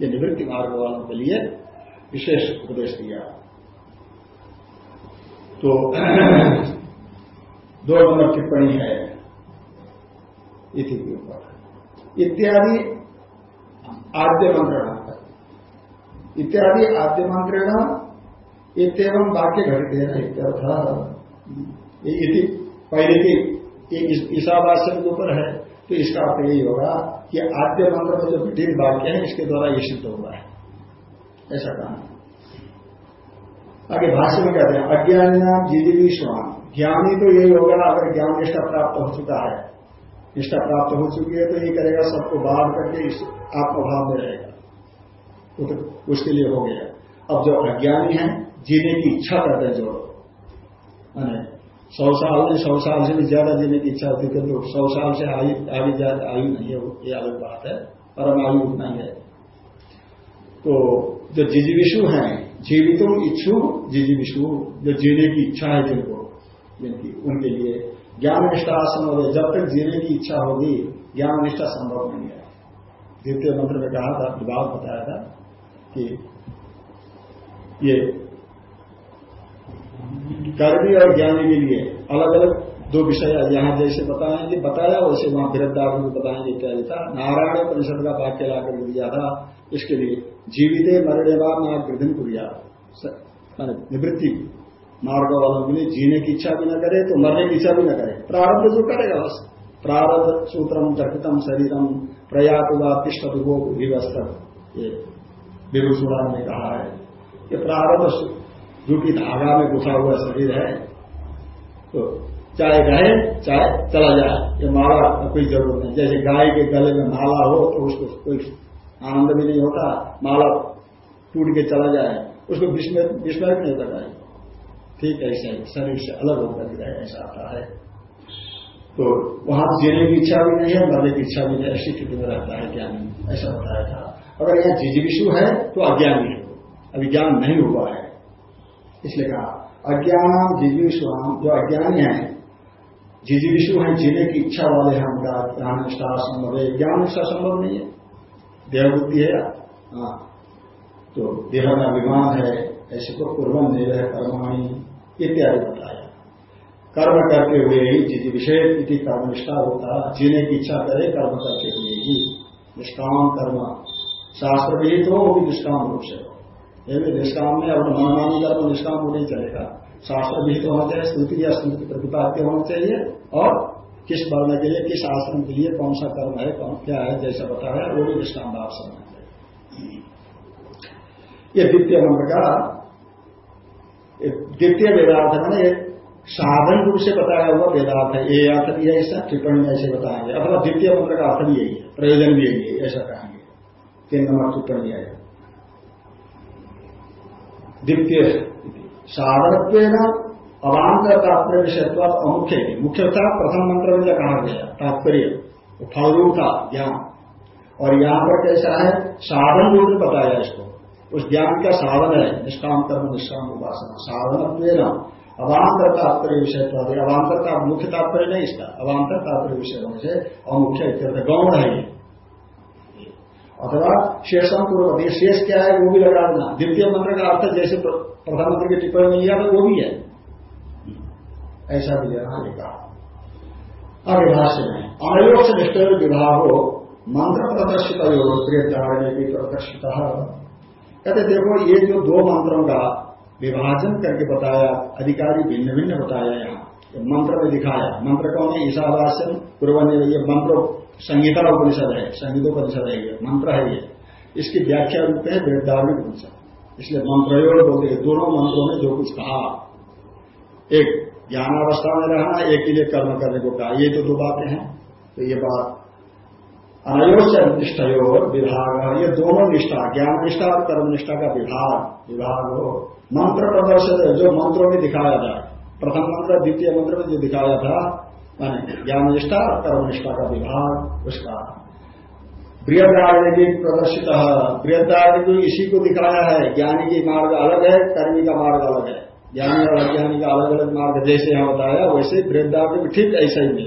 ये निवृत्ति मार्ग वालों के लिए विशेष उपदेश दिया। तो दो नंबर टिप्पणी है। इति के ऊपर। इत्यादि आद्य मंत्रणा इत्यादि आद्य मंत्रेण इतम वाक्य घटित है इत्यर्थ पहले की ईशावास्य के ऊपर है। तो इसका अर्थ यही होगा कि आद्य मंत्र में जो विभिन्न वाक्य है, इसके द्वारा ये सिद्ध हुआ है ऐसा कहा। आगे भाष्य में कहते हैं अज्ञानी नाम जीवी स्वाम ज्ञानी तो यही होगा, अगर ज्ञान निष्ठा प्राप्त हो चुका है। निष्ठा प्राप्त हो चुकी है तो ये करेगा, सबको बाहर करके इस आत्मभाव में रहेगा। तो उसके लिए हो गया। अब जो अज्ञानी है, जीने की इच्छा करते हैं जो। सौ साल में सौ साल से भी ज़्यादा जीने की इच्छा होती है तो सौ साल से आयु, आगे ज़्यादा आयु नहीं है, ये अलग बात है, परम आयु उतना ही है। तो जो जिजीविशु हैं जीवितों इच्छु जिजीविशु जो जीने की इच्छा है जिनको जिनकी, उनके लिए। ज्ञान निष्ठा आसन हो जब तक जीने की इच्छा होगी ज्ञान निष्ठा संभव नहीं है। द्वितीय मंत्र में कहा था, विभाग बताया था कि ये कर्मी और ज्ञानी के लिए अलग अलग दो विषय यहाँ जैसे बताएँगे, बताया, वैसे वहाँ वृद्धार में बताएँगे क्या लिखा। नारायण परिषद का वाक्य लाकर दिया था। इसके लिए जीवित मरने वा ना वृद्धि कुरिया। निवृत्ति। मार्ग वालों के लिए जीने की इच्छा भी न करे तो मरने की इच्छा भी न करे। प्रारंभ जो करेगा बस। प्रारंभ सूत्रम दर्पितम शरीरम प्रयात प्रयातुवा तिष्ट विवस्थ ये विभूषुड़ा ने कहा है। कि प्रारंभ जो कि धागा में घुसा हुआ शरीर है तो चाहे रहे चाहे चला जाए, ये माला कोई ज़रूरत नहीं। जैसे गाय के गले में माला हो तो उसको कोई आनंद भी नहीं होता, माला टूट के चला जाए, उसको विस्मय भी नहीं बताए ठीक ऐसे शरीर से अलग होकर रहे ऐसा आता है। तो वहाँ जीने की इच्छा भी नहीं है, मरने की इच्छा भी नहीं ऐसी स्थिति में रहता है ज्ञानी। ऐसा बताया था। अगर यहाँ जिजीविशु है तो अज्ञानी है। अभी ज्ञान नहीं हुआ है। इसलिए कहा अज्ञान जिजीविशु जो अज्ञानी है जिजी विषु है, जीने की इच्छा वाले हैं, उनका ज्ञान निष्ठा संभव है। ज्ञान निष्ठा संभव नहीं है। देह बुद्धि है हाँ। तो देह का अभिमान है ऐसे को पूर्वन देव है कर्माणी इत्यादि बताया कर्म करते हुए ही जिस विषय की कर्म निष्ठा होता जीने की इच्छा करे कर्म करते हुए ही। निष्काम कर्म। शास्त्र विहित हो वो भी निष्काम रूप से हो। ये भी निष्काम में अपना मनमानी कर्म निष्काम हो नहीं चलेगा। शास्त्र विहित होना चाहिए स्तुति या स्मृति प्रतिपाद्य होना चाहिए और किस वर्ण के लिए, किस आश्रम के लिए, कौन सा कर्म है, कौन, क्या है, जैसा बताया वो भी निष्काम भाव से होना ये द्वितीय मंत्र का द्वितीय वेदार्थ है साधन रूप से बताया हुआ वेदार्थ है। ये अर्थ भी है ऐसा टिप्पणी ऐसे बताएँगे। अथवा द्वितीय मंत्र का अर्थ भी यही है, प्रयोजन भी यही है, ऐसा कहेंगे। तीन नंबर टिप्पणी आएगा द्वितीय साधनत्व अवान्तर तात्पर्य विषयत्व अमुख्य मुख्यता प्रथम मंत्र में जो कहा गया, तात्पर्य फलरूप था, ज्ञान। और यहाँ पर कैसा है? साधन रूप में बताया इसको। उस ज्ञान का साधन है निष्काम कर्म निष्काम उपासना। साधन अवान्तर तात्पर्य विषय तो अवान्तर का मुख्य तात्पर्य नहीं इसका। अवान्तर तात्पर्य विषय होने से अमुख्य गौण है। अथवा शेषम पूर्व शेष क्या है, वो भी लगा देना। द्वितीय मंत्र का अर्थ जैसे प्रधानमंत्री की टिप्पणी में लिया वो भी है। ऐसा भी लेना कहा आगे भाष्य में अनयोग से निष्ठ विभाग हो मंत्र प्रदर्शित योग की प्रदर्शित। कहते देखो, ये जो दो मंत्रों का विभाजन करके बताया, अधिकारी भिन्न भिन्न बताया यहाँ। मंत्र में दिखाया। मंत्र कौन है? ईशावासन पूर्व ये मंत्र, संहिता उपनिषद है संगीतोपनिषद है ये, मंत्र है ये। इसकी व्याख्या रूप है वृद्धावी उपनिषद। इसलिए मंत्रयोग बोलते दोनों मंत्रों में जो कुछ कहा। एक ज्ञानावस्था में रहना, एक के लिए कर्म करने को कहा। ये तो दो बातें हैं। तो ये बात अनयोच निष्ठयो विभाग, ये दोनों निष्ठा, ज्ञान निष्ठा और कर्म निष्ठा का विभाग विभाग हो। मंत्र प्रदर्शित जो मंत्रों में दिखाया था। प्रथम मंत्र, द्वितीय मंत्र में जो दिखाया था ज्ञान निष्ठा और कर्म निष्ठा का विभाग, उसका। बृहदारण्य प्रदर्शित बृहदारण्य इसी को दिखाया है। ज्ञानी की मार्ग अलग है, कर्मी का मार्ग अलग है। ज्ञानी और अज्ञानी का अलग अलग मार्ग जैसे यहाँ बताया, वैसे बृहदारण्य ठीक ऐसा ही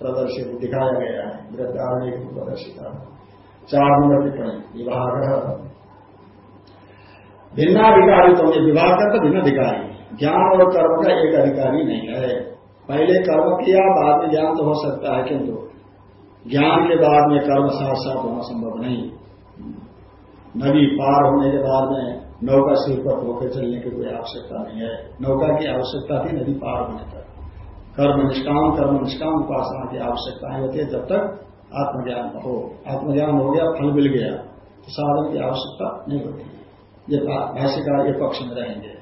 प्रदर्शित दिखाया गया है वृद्धारण्य प्रदर्शित चार नंबर टिप्पणी विभाग भिन्नाधिकारी तो विभाग का तो भिन्न अधिकारी ज्ञान और कर्म का एक अधिकारी नहीं है। पहले कर्म किया, बाद में ज्ञान तो हो सकता है, किंतु ज्ञान के बाद में कर्म साथ साथ होना संभव नहीं। नदी पार होने के बाद में नौका सिर पर होकर चलने की कोई आवश्यकता नहीं है। नौका की आवश्यकता थी नदी पार होने तक। कर्म निष्काम कर्म निष्काम उपासना की आवश्यकताएँ होती है जब तक आत्मज्ञान हो। आत्मज्ञान हो गया, फल मिल गया तो साधन की आवश्यकता नहीं होती। ये भाष्यकार के पक्ष में रहेंगे।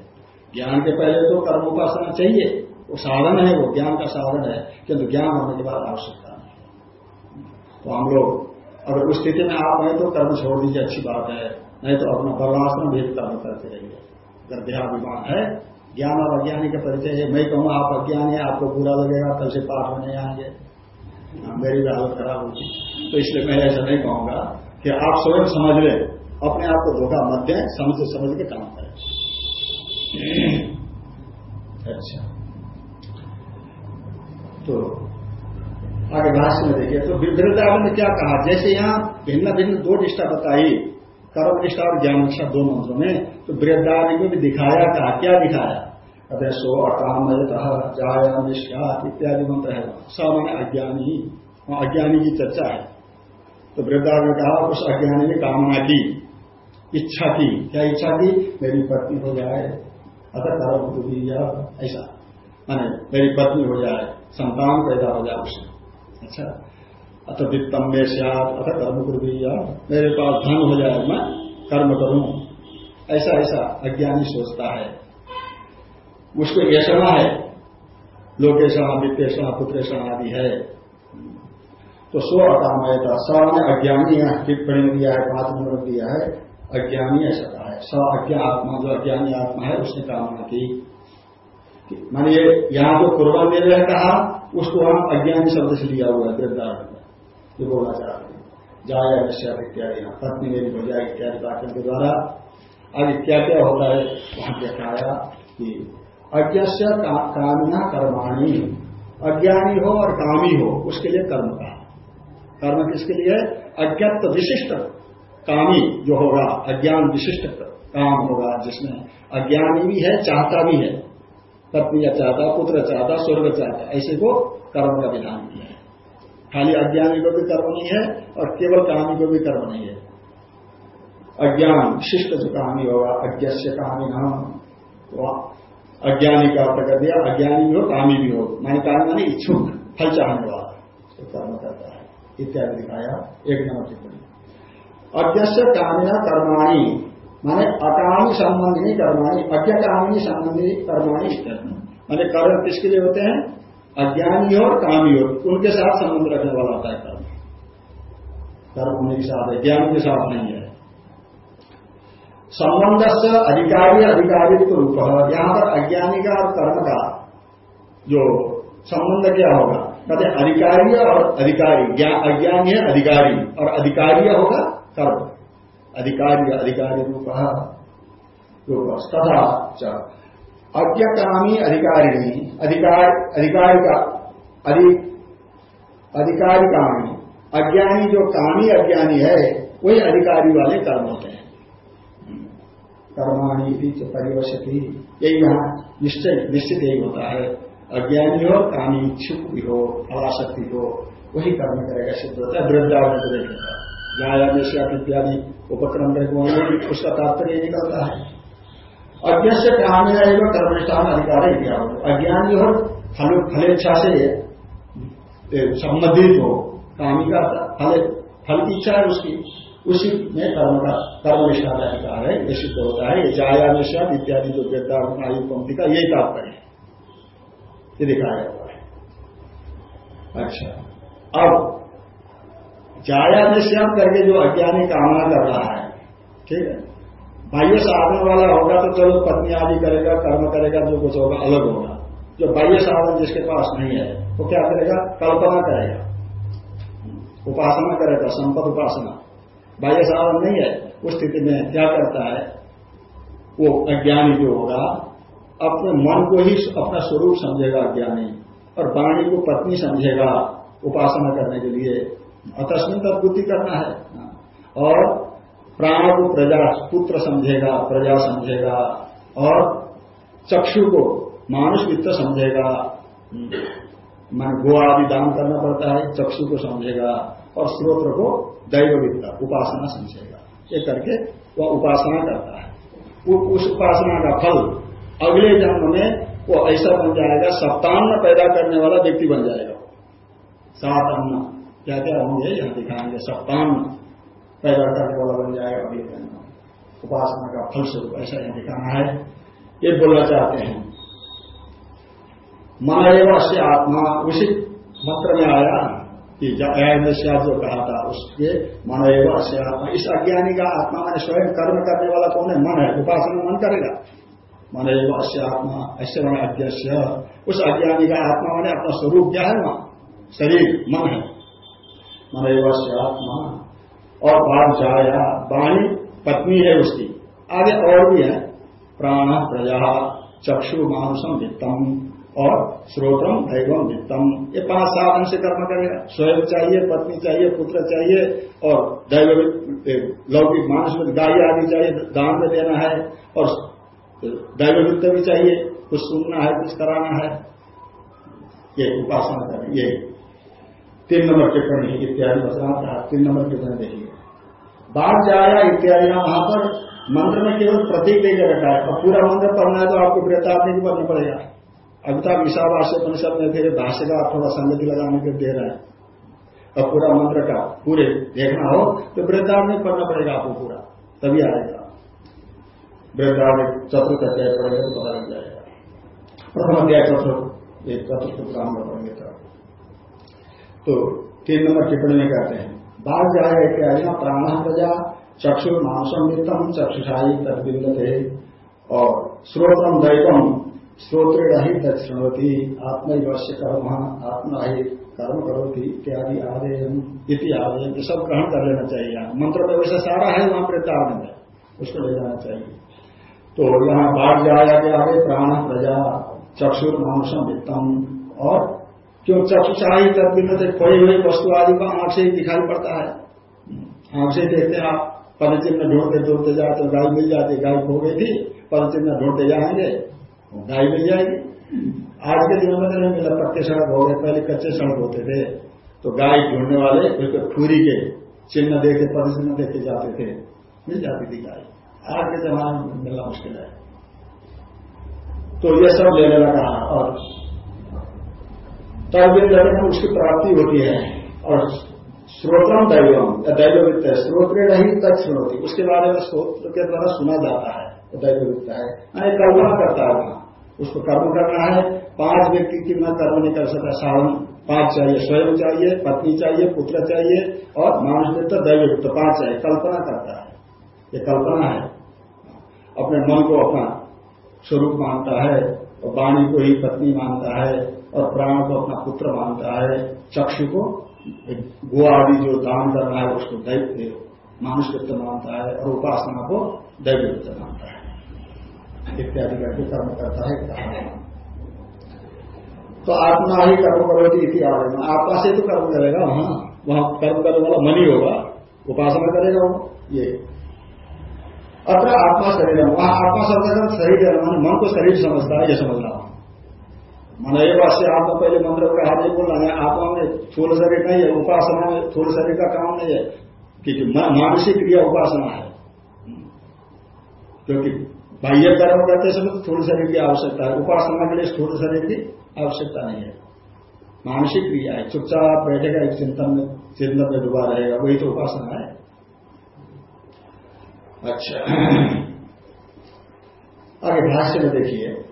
ज्ञान के पहले तो कर्म उपासना चाहिए। वो साधन है, वो ज्ञान का साधन है, किंतु ज्ञान होने के बाद आवश्यकता नहीं तो हम लोग, अगर उस स्थिति में आप हैं तो कर्म छोड़ दीजिए, अच्छी बात है। नहीं तो अपना वर्णाश्रम भी कर्म करते रहिए। अगर देहाभिमान है ज्ञान और अज्ञानी के परिचय है मैं कहूँ आप अज्ञानी है आपको बुरा लगेगा कल से पाठ में नहीं आएँगे। हाँ, मेरी भी हालत खराब होगी। तो इसलिए मैं ऐसा नहीं कहूँगा कि आप स्वयं समझ ले अपने आप को धोखा मत दें समझ समझ के काम करें। अच्छा। तो आगे भाष्य में देखिए तो विवृद्धा ने क्या कहा? जैसे यहाँ भिन्न भिन्न दो निष्ठा बताई कर्म निष्ठा और ज्ञान निष्ठा दो मंत्रों में तो वृद्धादि को भी दिखाया, कहा, क्या दिखाया? कहते सो अकाम जाया निष्ठा इत्यादि मंत्र है। सामान्य अज्ञानी अज्ञानी की चर्चा है। तो वृद्धा ने कहा, उस अज्ञानी ने कामना की, इच्छा की। क्या इच्छा की? मेरी पत्नी हो जाए। अतः कर्म या ऐसा। माने मेरी पत्नी हो जाए, संतान पैदा हो जाए उसे अच्छा? अतः वित्तम में सियात अतः कर्म या मेरे पास धन हो जाए, मैं कर्म करूँ। ऐसा ऐसा अज्ञानी सोचता है। उसको ऐसा है। लोकेशण वित्तेषण पुत्रेषण आदि है। तो स्व अकामयता, स ने अज्ञानी टिप्पणी में दिया है, पाँच नंबर दिया है, अज्ञानी ऐसा कहा है। स अज्ञा आत्मा, जो अज्ञानी आत्मा है, उसने कामना की। मानिए, यहाँ जो रहे कहा, उसको हम अज्ञानी शब्द से लिया हुआ है वृद्धारण में। ये बोलना चाहते हैं जाया निश्चय इत्यादि, पत्नी मेरी हो जाए इत्यादि वाक्यों के द्वारा। आगे क्या क्या होता है, वहाँ दिखाया कि अज्ञ कामिना कर्माणी। अज्ञानी हो और कामी हो, उसके लिए कर्म का। कर्म किसके लिए? अज्ञात विशिष्ट कामी जो होगा, अज्ञान विशिष्ट काम होगा, जिसमें अज्ञानी भी है, चाहता भी है। पत्नी या चाहता, पुत्र चाहता, स्वर्ग चाहता, ऐसे को कर्म का विधान खाली अज्ञानी को भी कर्म नहीं है और केवल कहानी को भी कर्म नहीं है। अज्ञान शिष्ट जो कहानी होगा अज्ञ से कामी नाम तो अज्ञानी का अर्थ कर दिया, अज्ञानी भी हो, कामी भी हो। मानी कामी मानी इच्छुक, फल चाहने वाला कर्म करता है। इत्यादि दिखाया, एक नंबर टिप्पणी। अज्ञ कामिना कर्माणी, माने अकामी संबंधी कर्माणी, अज्ञ कामी संबंधी कर्माणी माने कर्म किसके लिए होते हैं? अज्ञानी और कामी उनके साथ संबंध रखने वाला होता है कर्म। कर्म होने के साथ है, ज्ञान के साथ नहीं है। संबंध से अधिकारी अधिकारित्व रूप यहाँ पर अज्ञानी का और कर्म का जो संबंध क्या होगा? कहते अधिकारी और अधिकारी अज्ञानी है अधिकारी और अधिकारी होगा कर्म। अधिकारी अधिकारी रूप रूप तथा अज्ञकामी अधिकारी अधिकार अधिकारी का अधिकारी कामी अज्ञानी जो कामी अज्ञानी है, वही अधिकारी वाले कर्म होते हैं। कर्माणी परिवशति, यही यहाँ निश्चय, निश्चित यही होता है। अज्ञानी हो कामी इच्छुक भी हो अलाशक्ति हो, वही कर्म करेगा, सिद्ध होता है वृद्धावन देखेगा न्याया विषय इत्यादि उपक्रम करके उसका तात्पर्य निकलता है। अज्ञ से कामी रहेगा कर्मनिष्ठान अधिकार ही क्या हो। अज्ञानी हो फल, फलेच्छा से संबंधित हो, कामी का फल फल की इच्छा है उसकी। उसी में कर्म का कर्म निष्ठा का अधिकार है, ये सिद्ध होता है। जाया निषाद इत्यादि जो वृद्धावन आयु, पंक्ति का यही तात्पर्य है। ये दिखाया हुआ है। अच्छा अब जाया निश्चय करके जो अज्ञानी कामना कर रहा है, ठीक है बाह्य साधन वाला होगा तो चलो पत्नी आदि करेगा, कर्म करेगा, जो कुछ होगा, अलग होगा। जो बाह्य साधन जिसके पास नहीं है, वो क्या करेगा? कल्पना करेगा। उपासना करेगा, संपद उपासना। बाह्य साधन नहीं है, उस स्थिति में क्या करता है? वो अज्ञानी जो होगा, अपने मन को ही अपना स्वरूप समझेगा अज्ञानी, और वाणी को पत्नी समझेगा उपासना करने के लिए। अतस्मिन तक बुद्धि करना है। और प्राण को प्रजा, पुत्र समझेगा, प्रजा समझेगा, और चक्षु को मानुष वित्त समझेगा। मन गो आदि दान करना पड़ता है, चक्षु को समझेगा, और स्रोत्र को दैव विद्या उपासना समझेगा। ये करके वह उपासना करता है। उस उपासना का फल अगले जन्म में वो ऐसा बन जाएगा, सप्तान्न पैदा करने वाला व्यक्ति बन जाएगा। सात अन्न क्या क्या होंगे? यहाँ दिखाएँगे, सप्तान्न। पैदा करने वाला बन जाएगा जन्म उपासना का फल स्वरूप ऐसा यहाँ दिखाना है ये बोलना चाहते हैं मन एवं आत्मा उसी मंत्र में आया कि अयाश्या जो कहा था, उसके मन एवं आत्मा इस अज्ञानी का आत्मा मैंने स्वयं कर्म करने वाला कौन है मन है उपासना मन करेगा। मन एवं अश्य आत्मा, ऐसे मन अध्यक्ष उस अज्ञानी का आत्मा, मैंने अपना स्वरूप क्या है वहाँ शरीर मन है। मन एवं आत्मा। और जाया वाणी पत्नी है उसकी। आगे और भी है। प्राण प्रजा, चक्षु मानुषम वित्तम और श्रोतम एवं वित्तम। ये पाँच साधन से कर्म करेगा। स्वयं चाहिए, पत्नी चाहिए, पुत्र चाहिए और दैव लौकिक मानस में गाय आदि चाहिए, दान में देना है और दैव वित्त भी चाहिए। कुछ सुनना है, कुछ कराना है। ये उपासना करें। ये तीन नंबर टिप्पणी इत्यादि बता था तीन नंबर टिप्पणी देखिए। बाढ़ जाया इत्यादि। वहाँ पर मंत्र में केवल प्रतीक देकर रखा है। और पूरा मंत्र पढ़ना है तो आपको वृत्तात्मिक पढ़ना पड़ेगा। अभी तक ईशावास्य परिषद में फिर भाष्य का थोड़ा संगति लगाने के दे रहा है। और पूरा मंत्र का पूरे देखना हो तो वृद्धावन पढ़ना पड़ेगा आपको पूरा। तभी आएगा। वृद्धावन चतुर्थ अध्याय पढ़ेगा तो पता लग जाएगा। प्रथम अध्याय चतुर्थ एक चतुर्थ काम में पढ़ेंगे तो तीन नंबर टिप्पणी में कहते हैं बाघ जाए इत्यादि प्राण प्रजा चक्षु मांसम मित्रम चक्षुषाई तत्विंद और श्रोतम दैवम श्रोत्र ही दक्षिणवती आत्मवश्य कर्म आत्मा ही कर्म करोती इत्यादि आदेयम इति आदेयम। ये सब ग्रहण कर लेना चाहिए मंत्र में वैसे सारा है, वहाँ वृत्तावन है उसको ले जाना चाहिए। तो यहाँ बाढ़ जाया गया है प्राण, प्रजा चक्षुर मानुषम वित्तम और क्यों चक्षुषाही तत्विन से खोई हुई वस्तु आदि को आँख से ही दिखाई पड़ता है। आँख से देखते हैं आप। पदचिन्ह ढूंढते ढूंढते जाए तो गाय मिल जाती गाय खो गई थी पदचिन्ह ढूंढते जाएँगे, गाय मिल जाएगी। आज के दिनों में तो नहीं मिला, पक्के सड़क हो गए पहले कच्चे सड़क होते थे। तो गाय ढूँढने वाले बिल्कुल ठूरी के चिन्ह देखे पद चिन्ह देखे जाते थे। मिल जाती थी गाय। आज के जमाने में मिलना मुश्किल है। तो ये सब लेने लगा और तब में उसकी प्राप्ति होती है। और श्रोतम दैवम, या दैववित्त है। श्रोत्र नहीं तक श्रोती उसके बारे में स्त्रोत्र के द्वारा सुना जाता है तो दैववित्त है। नहीं कल्पना करता है। उसको कर्म करना है। पाँच व्यक्ति की मैं कर्म नहीं कर सकता। सावन, पाँच चाहिए, स्वयं चाहिए, पत्नी चाहिए, पुत्र चाहिए, और मानस मित्र दैवयुक्त पाँच चाहिए। कल्पना करता है। ये कल्पना है। अपने मन को अपना स्वरूप मानता है, और वाणी को ही पत्नी मानता है। और प्राण को अपना पुत्र मानता है, चक्षु को गो आदि जो दान करना है, उसको दैव मानुष्यत्व मानता है और उपासना को दैवयुक्त मानता है। इत्यादि करके कर्म करता है। तो आत्मा ही कर्म करोगी इति आवेदन आत्मा से तो कर्म करेगा वहाँ वहाँ कर्म करने वाला मन ही होगा, उपासना करेगा वो, ये। अत्र आत्मा शरीर वहाँ आत्मा शब्द शरीर है मन को शरीर समझता है, ये समझना। मन एवं से आत्मा पहले मंत्र का हाथ नहीं बोलना है आत्मा में थूल शरीर नहीं है, उपासना में थूल शरीर का काम नहीं है, क्योंकि मानसिक क्रिया उपासना है। क्योंकि बाह्य कर्म करते समय तो थूल शरीर की आवश्यकता है, उपासना के लिए स्थूल शरीर की आवश्यकता नहीं है। मानसिक क्रिया है, चुपचाप बैठेगा, एक चिंतन में चिंतन में डुबा रहेगा, वही तो उपासना है। अच्छा। आगे भाष्य में देखिए।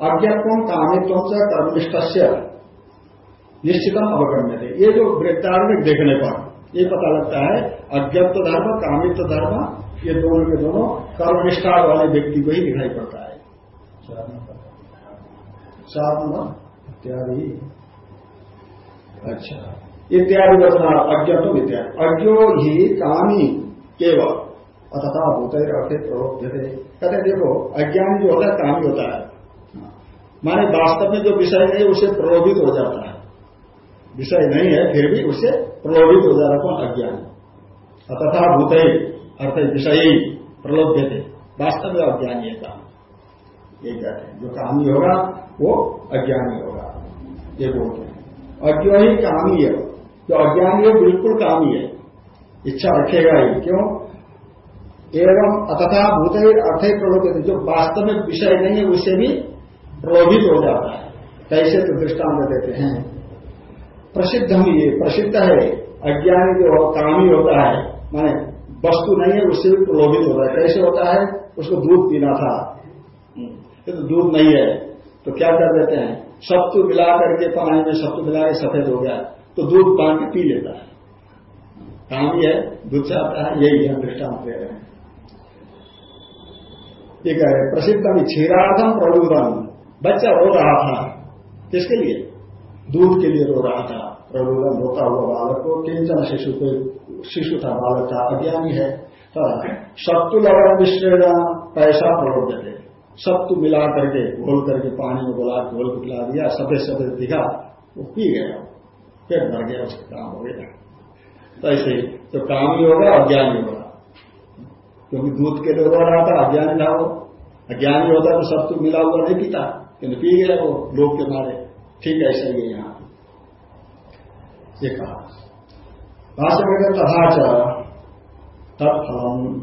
अज्ञत्व कामित्व से कर्मनिष्ठ निश्चितम अवगम्य थे ये जो वृत्तार्मिक देखने पर ये पता लगता है अज्ञत्व धर्म, कामित्व धर्म, ये दोनों के दोनों कर्मनिष्ठा वाले व्यक्ति को ही दिखाई पड़ता है। इत्यादि। अच्छा। इत्यादि अज्ञत्व इत्यादि। अज्ञो ही कामी केवल। अतथा भूत प्रवोध्य थे कहते देखो, अज्ञान जो होता है, कामी होता है। माने वास्तव में जो विषय नहीं उसे प्रलोभित हो जाता है। विषय नहीं है, फिर भी उसे प्रलोभित हो जाता कौन अज्ञान। अतथा भूत, अर्थ विषय प्रलोभ्य थे वास्तव में अज्ञानी है काम। ये कहते हैं? जो कामी होगा, वो अज्ञानी होगा। ये बोलते हैं। अज्ञो ही कामी है। जो अज्ञानी है, बिल्कुल कामी है। इच्छा रखेगा ही। क्यों? एवं अतथा भूत, अर्थ प्रलोभित जो वास्तव में विषय नहीं है, उसे भी प्रलोभित हो जाता है। कैसे तो दृष्टांत देते हैं? प्रसिद्ध हम ये, प्रसिद्ध है, अज्ञानी जो कामी होता है, माने वस्तु नहीं है, उससे भी प्रलोभित होता है। कैसे होता है? उसको दूध पीना था। तो दूध नहीं है तो क्या कर देते हैं? सत्तु मिला करके पानी में सत्तु मिला के सफ़ेद हो गया तो दूध पान के पी लेता है। काम ही है दूध से आता है, यही है दृष्टांत दे रहे हैं। ये कह रहे प्रसिद्ध क्षीराधम प्रबुदम बच्चा रो रहा था। किसके लिए? दूध के लिए रो रहा था। प्रबोधन रोता हुआ बालक को किंचन शिशु को शिशु था, बालक था अज्ञानी है। सत्तु लगा मिश्रण पैसा प्रलोभ थे सत्तु मिला करके, घोल करके पानी में बोला घोल पिला दिया सफ़ेद सफ़ेद दिखा। वो पी गया। फिर मर गया, उसका काम हो गया। तो ऐसे तो काम ही होगा, अज्ञानी होगा। क्योंकि दूध के लिए रो रहा था, अज्ञानी था वो। अज्ञानी होता तो सत्तु मिला हुआ नहीं पीता। किंतु पी गया वो लोग के मारे। ठीक है, ऐसा ही यहाँ। ये कहा। भाषण में तथा तत्फलम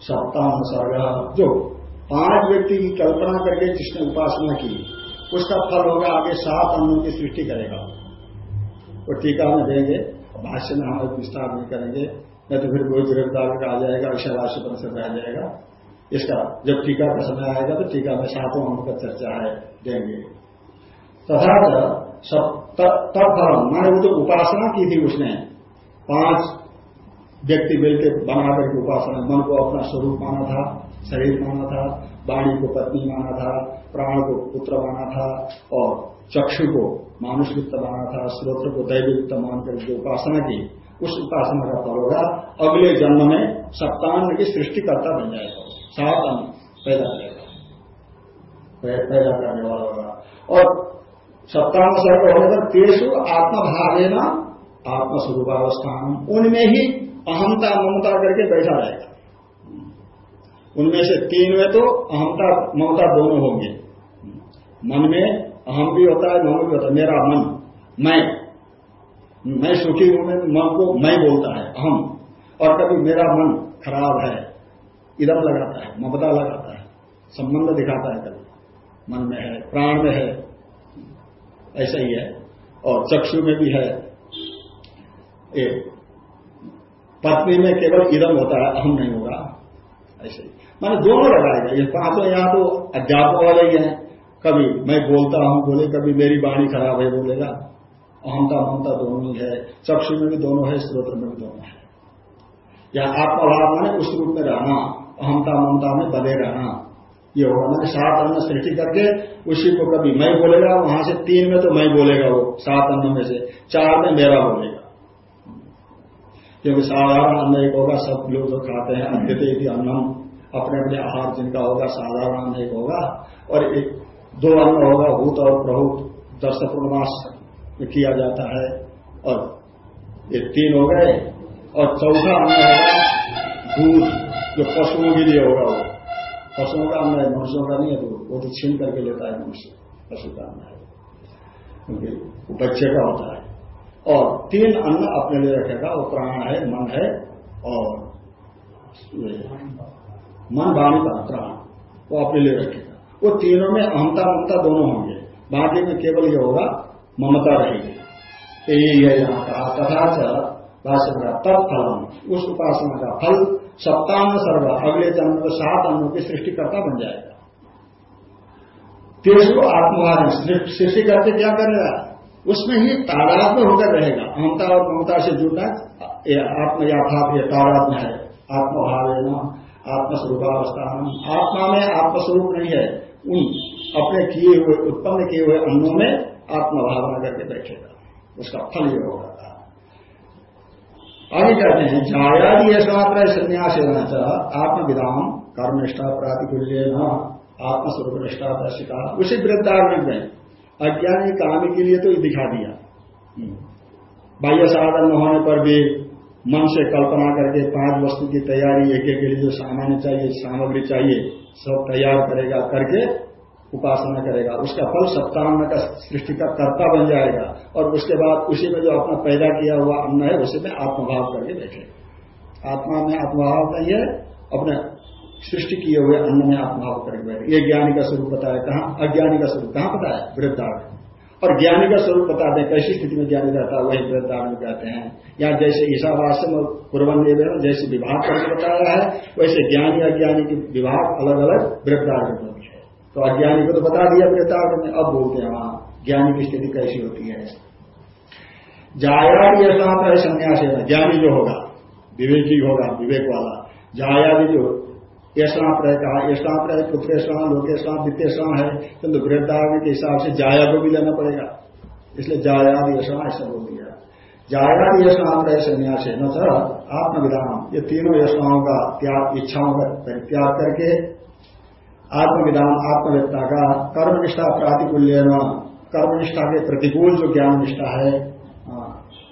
सप्ताह सर्ग। जो पाँच व्यक्ति की कल्पना करके जिसने उपासना की, उसका फल होगा आगे सात अन्नों की सृष्टि करेगा। वो टीका में देंगे, भाष्य में हम विस्तार नहीं करेंगे, नहीं तो फिर कोई गिरफ़्तार आ जाएगा अक्षय राशि पर रह जाएगा। इसका जब टीका का समय आएगा तो टीका में सातों अंक का चर्चा है, देंगे। तथा तब फलम मैंने वो जो उपासना की थी उसने। पाँच व्यक्ति मिलकर बना करके उपासना, मन को अपना स्वरूप माना था, शरीर माना था, वाणी को पत्नी माना था, प्राण को पुत्र माना था, और चक्षु को मानुषयुक्त माना था, स्रोत्र को दैवयुक्त मान कर जो उपासना की। उस उपासना का फल होगा, अगले जन्म में सप्ताह की सृष्टिकर्ता बन जाएगा। सात पैदा करेगा पैदा करने वाला होगा। और सप्ताह सर्ग होने पर तेसु न आत्मस्वरूपावस्थान उनमें ही अहमता ममता करके बैठा रहेगा। उनमें से तीन में तो अहमता ममता दोनों होंगे। मन में अहम भी होता है मम भी होता है। मेरा मन, मैं मैं सुखी हूँ मन को मैं बोलता है, अहम। और कभी मेरा मन खराब है इधर लगाता है, ममता लगाता है, संबंध दिखाता है कभी मन में है, प्राण में है, ऐसा ही है। और चक्षु में भी है। एक पत्नी में केवल इदम होता है, अहम नहीं होगा। ऐसे ही। मैंने दोनों लगाएगा ये पाँचों यहाँ तो अध्यापक वाले ही हैं। कभी मैं बोलता हूँ, बोले, कभी मेरी वाणी खराब है, बोलेगा। अहमता ममता दोनों ही है। चक्षु में भी दोनों है स्त्रोत्र में भी दोनों है। या आत्मभाव माने उस रूप में रहना। अहमता ममता में बने रहना। ये होगा मैंने सात अन्न सृष्टि करके उसी को कभी मैं बोलेगा, वहाँ से तीन में तो मैं बोलेगा वो, सात अन्न में से, चार में मेरा बोलेगा। क्योंकि साधारण अन्न एक होगा, सब लोग जो खाते हैं, अद्वितीय अन्नम, अपने अपने आहार जिनका होगा, साधारण अन्न एक होगा, और एक, दो अन्न होगा, भूत और प्रभुत दर्श पूर्णमास किया जाता है, और ये तीन हो गए, और चौथा अन्न होगा दूध जो पशुओं के लिए होगा वो। पशुओं का अन्न है मनुष्यों का नहीं है दूध वो तो छीन करके लेता है मनुष्य, पशु का अन्न है क्योंकि वो बच्चे का होता है। और तीन अन्न अपने लिए रखेगा, वो प्राण है, मन है और मन, वाणी का प्राण, वो अपने लिए रखेगा। वो तीनों में अहमता ममता दोनों होंगे। बाकी में केवल ये होगा, ममता रहेगी। तो यही है यहाँ का तथा भाषण का तत्फल उस उपासना का फल सप्ताह सर्व, अगले जन्म में सात अन्नों की सृष्टिकर्ता बन जाएगा। तेसु आत्मवाद सृष्टि करके क्या करेगा? उसमें ही तादाद में होकर रहेगा। अहमता और ममता से जुड़ना आत्म ये तादाद में है। आत्मभाव आत्मस्वरूपावस्थान। आत्मा में आत्मस्वरूप नहीं है। उन अपने किए हुए, उत्पन्न किए हुए अन्नों में आत्मभावना करके बैठेगा। उसका फल ये होगा। आगे कहते हैं, जायादि ऐसा मात्र संन्यास आत्मविधान कर्मनिष्ठा प्रातिकूल्य न आत्मस्वरूप निष्ठा दर्शिका उसी वृद्धार्मिक में, अज्ञानी कामी के लिए तो दिखा दिया। बाह्य साधन न होने पर भी मन से कल्पना करके पाँच वस्तु की तैयारी एक एक के लिए जो सामान्य चाहिए, सामग्री चाहिए, सब तैयार करेगा करके उपासना करेगा, उसका फल सप्ताह का सृष्टि का कर्ता बन जाएगा और उसके बाद उसी में जो अपना पैदा किया हुआ अन्न है, उसी में आत्मभाव करके बैठे। आत्मा में आत्मभाव नहीं है, अपने सृष्टि किए हुए अन्न में आत्मभाव करके बैठे। ये ज्ञानी का स्वरूप बताया, कहा? अज्ञानी का स्वरूप, कहाँ बताया वृद्धार्थ और ज्ञानी का स्वरूप बताते हैं कैसी स्थिति में ज्ञानी रहता है, वही वृद्धार्थ कहते हैं। या जैसे ईशावास्यम और पूर्वन्य जैसे विभाग करके बताया है, वैसे ज्ञानी अज्ञानी के विभाग अलग अलग वृद्धार्थ में तो अज्ञानी को तो बता दिया वृद्धार्थ में, अब बोलते हैं वहाँ। ज्ञानी की स्थिति कैसी होती है? जाया यशनाथ संन्यास है। ज्ञानी जो होगा, विवेकी होगा, विवेक वाला। जाया भी जो रहे कहा? यशनाप रहे पुत्रेश्वान लोकेश्वान वित्तेश्वान है किंतु वृद्धाग्नि के हिसाब से जाया को भी लेना पड़ेगा। इसलिए जायादि यशना ऐसा बोल दिया। जायादि यशनाप रहे संन्यास है। न सर आत्मविधान ये तीनों यशनाओं का त्याग, इच्छाओं का त्याग करके आत्मविधान आत्मविद्ता का कर्मनिष्ठा प्रातिकूल्य कर्मनिष्ठा के प्रतिकूल जो ज्ञान निष्ठा है,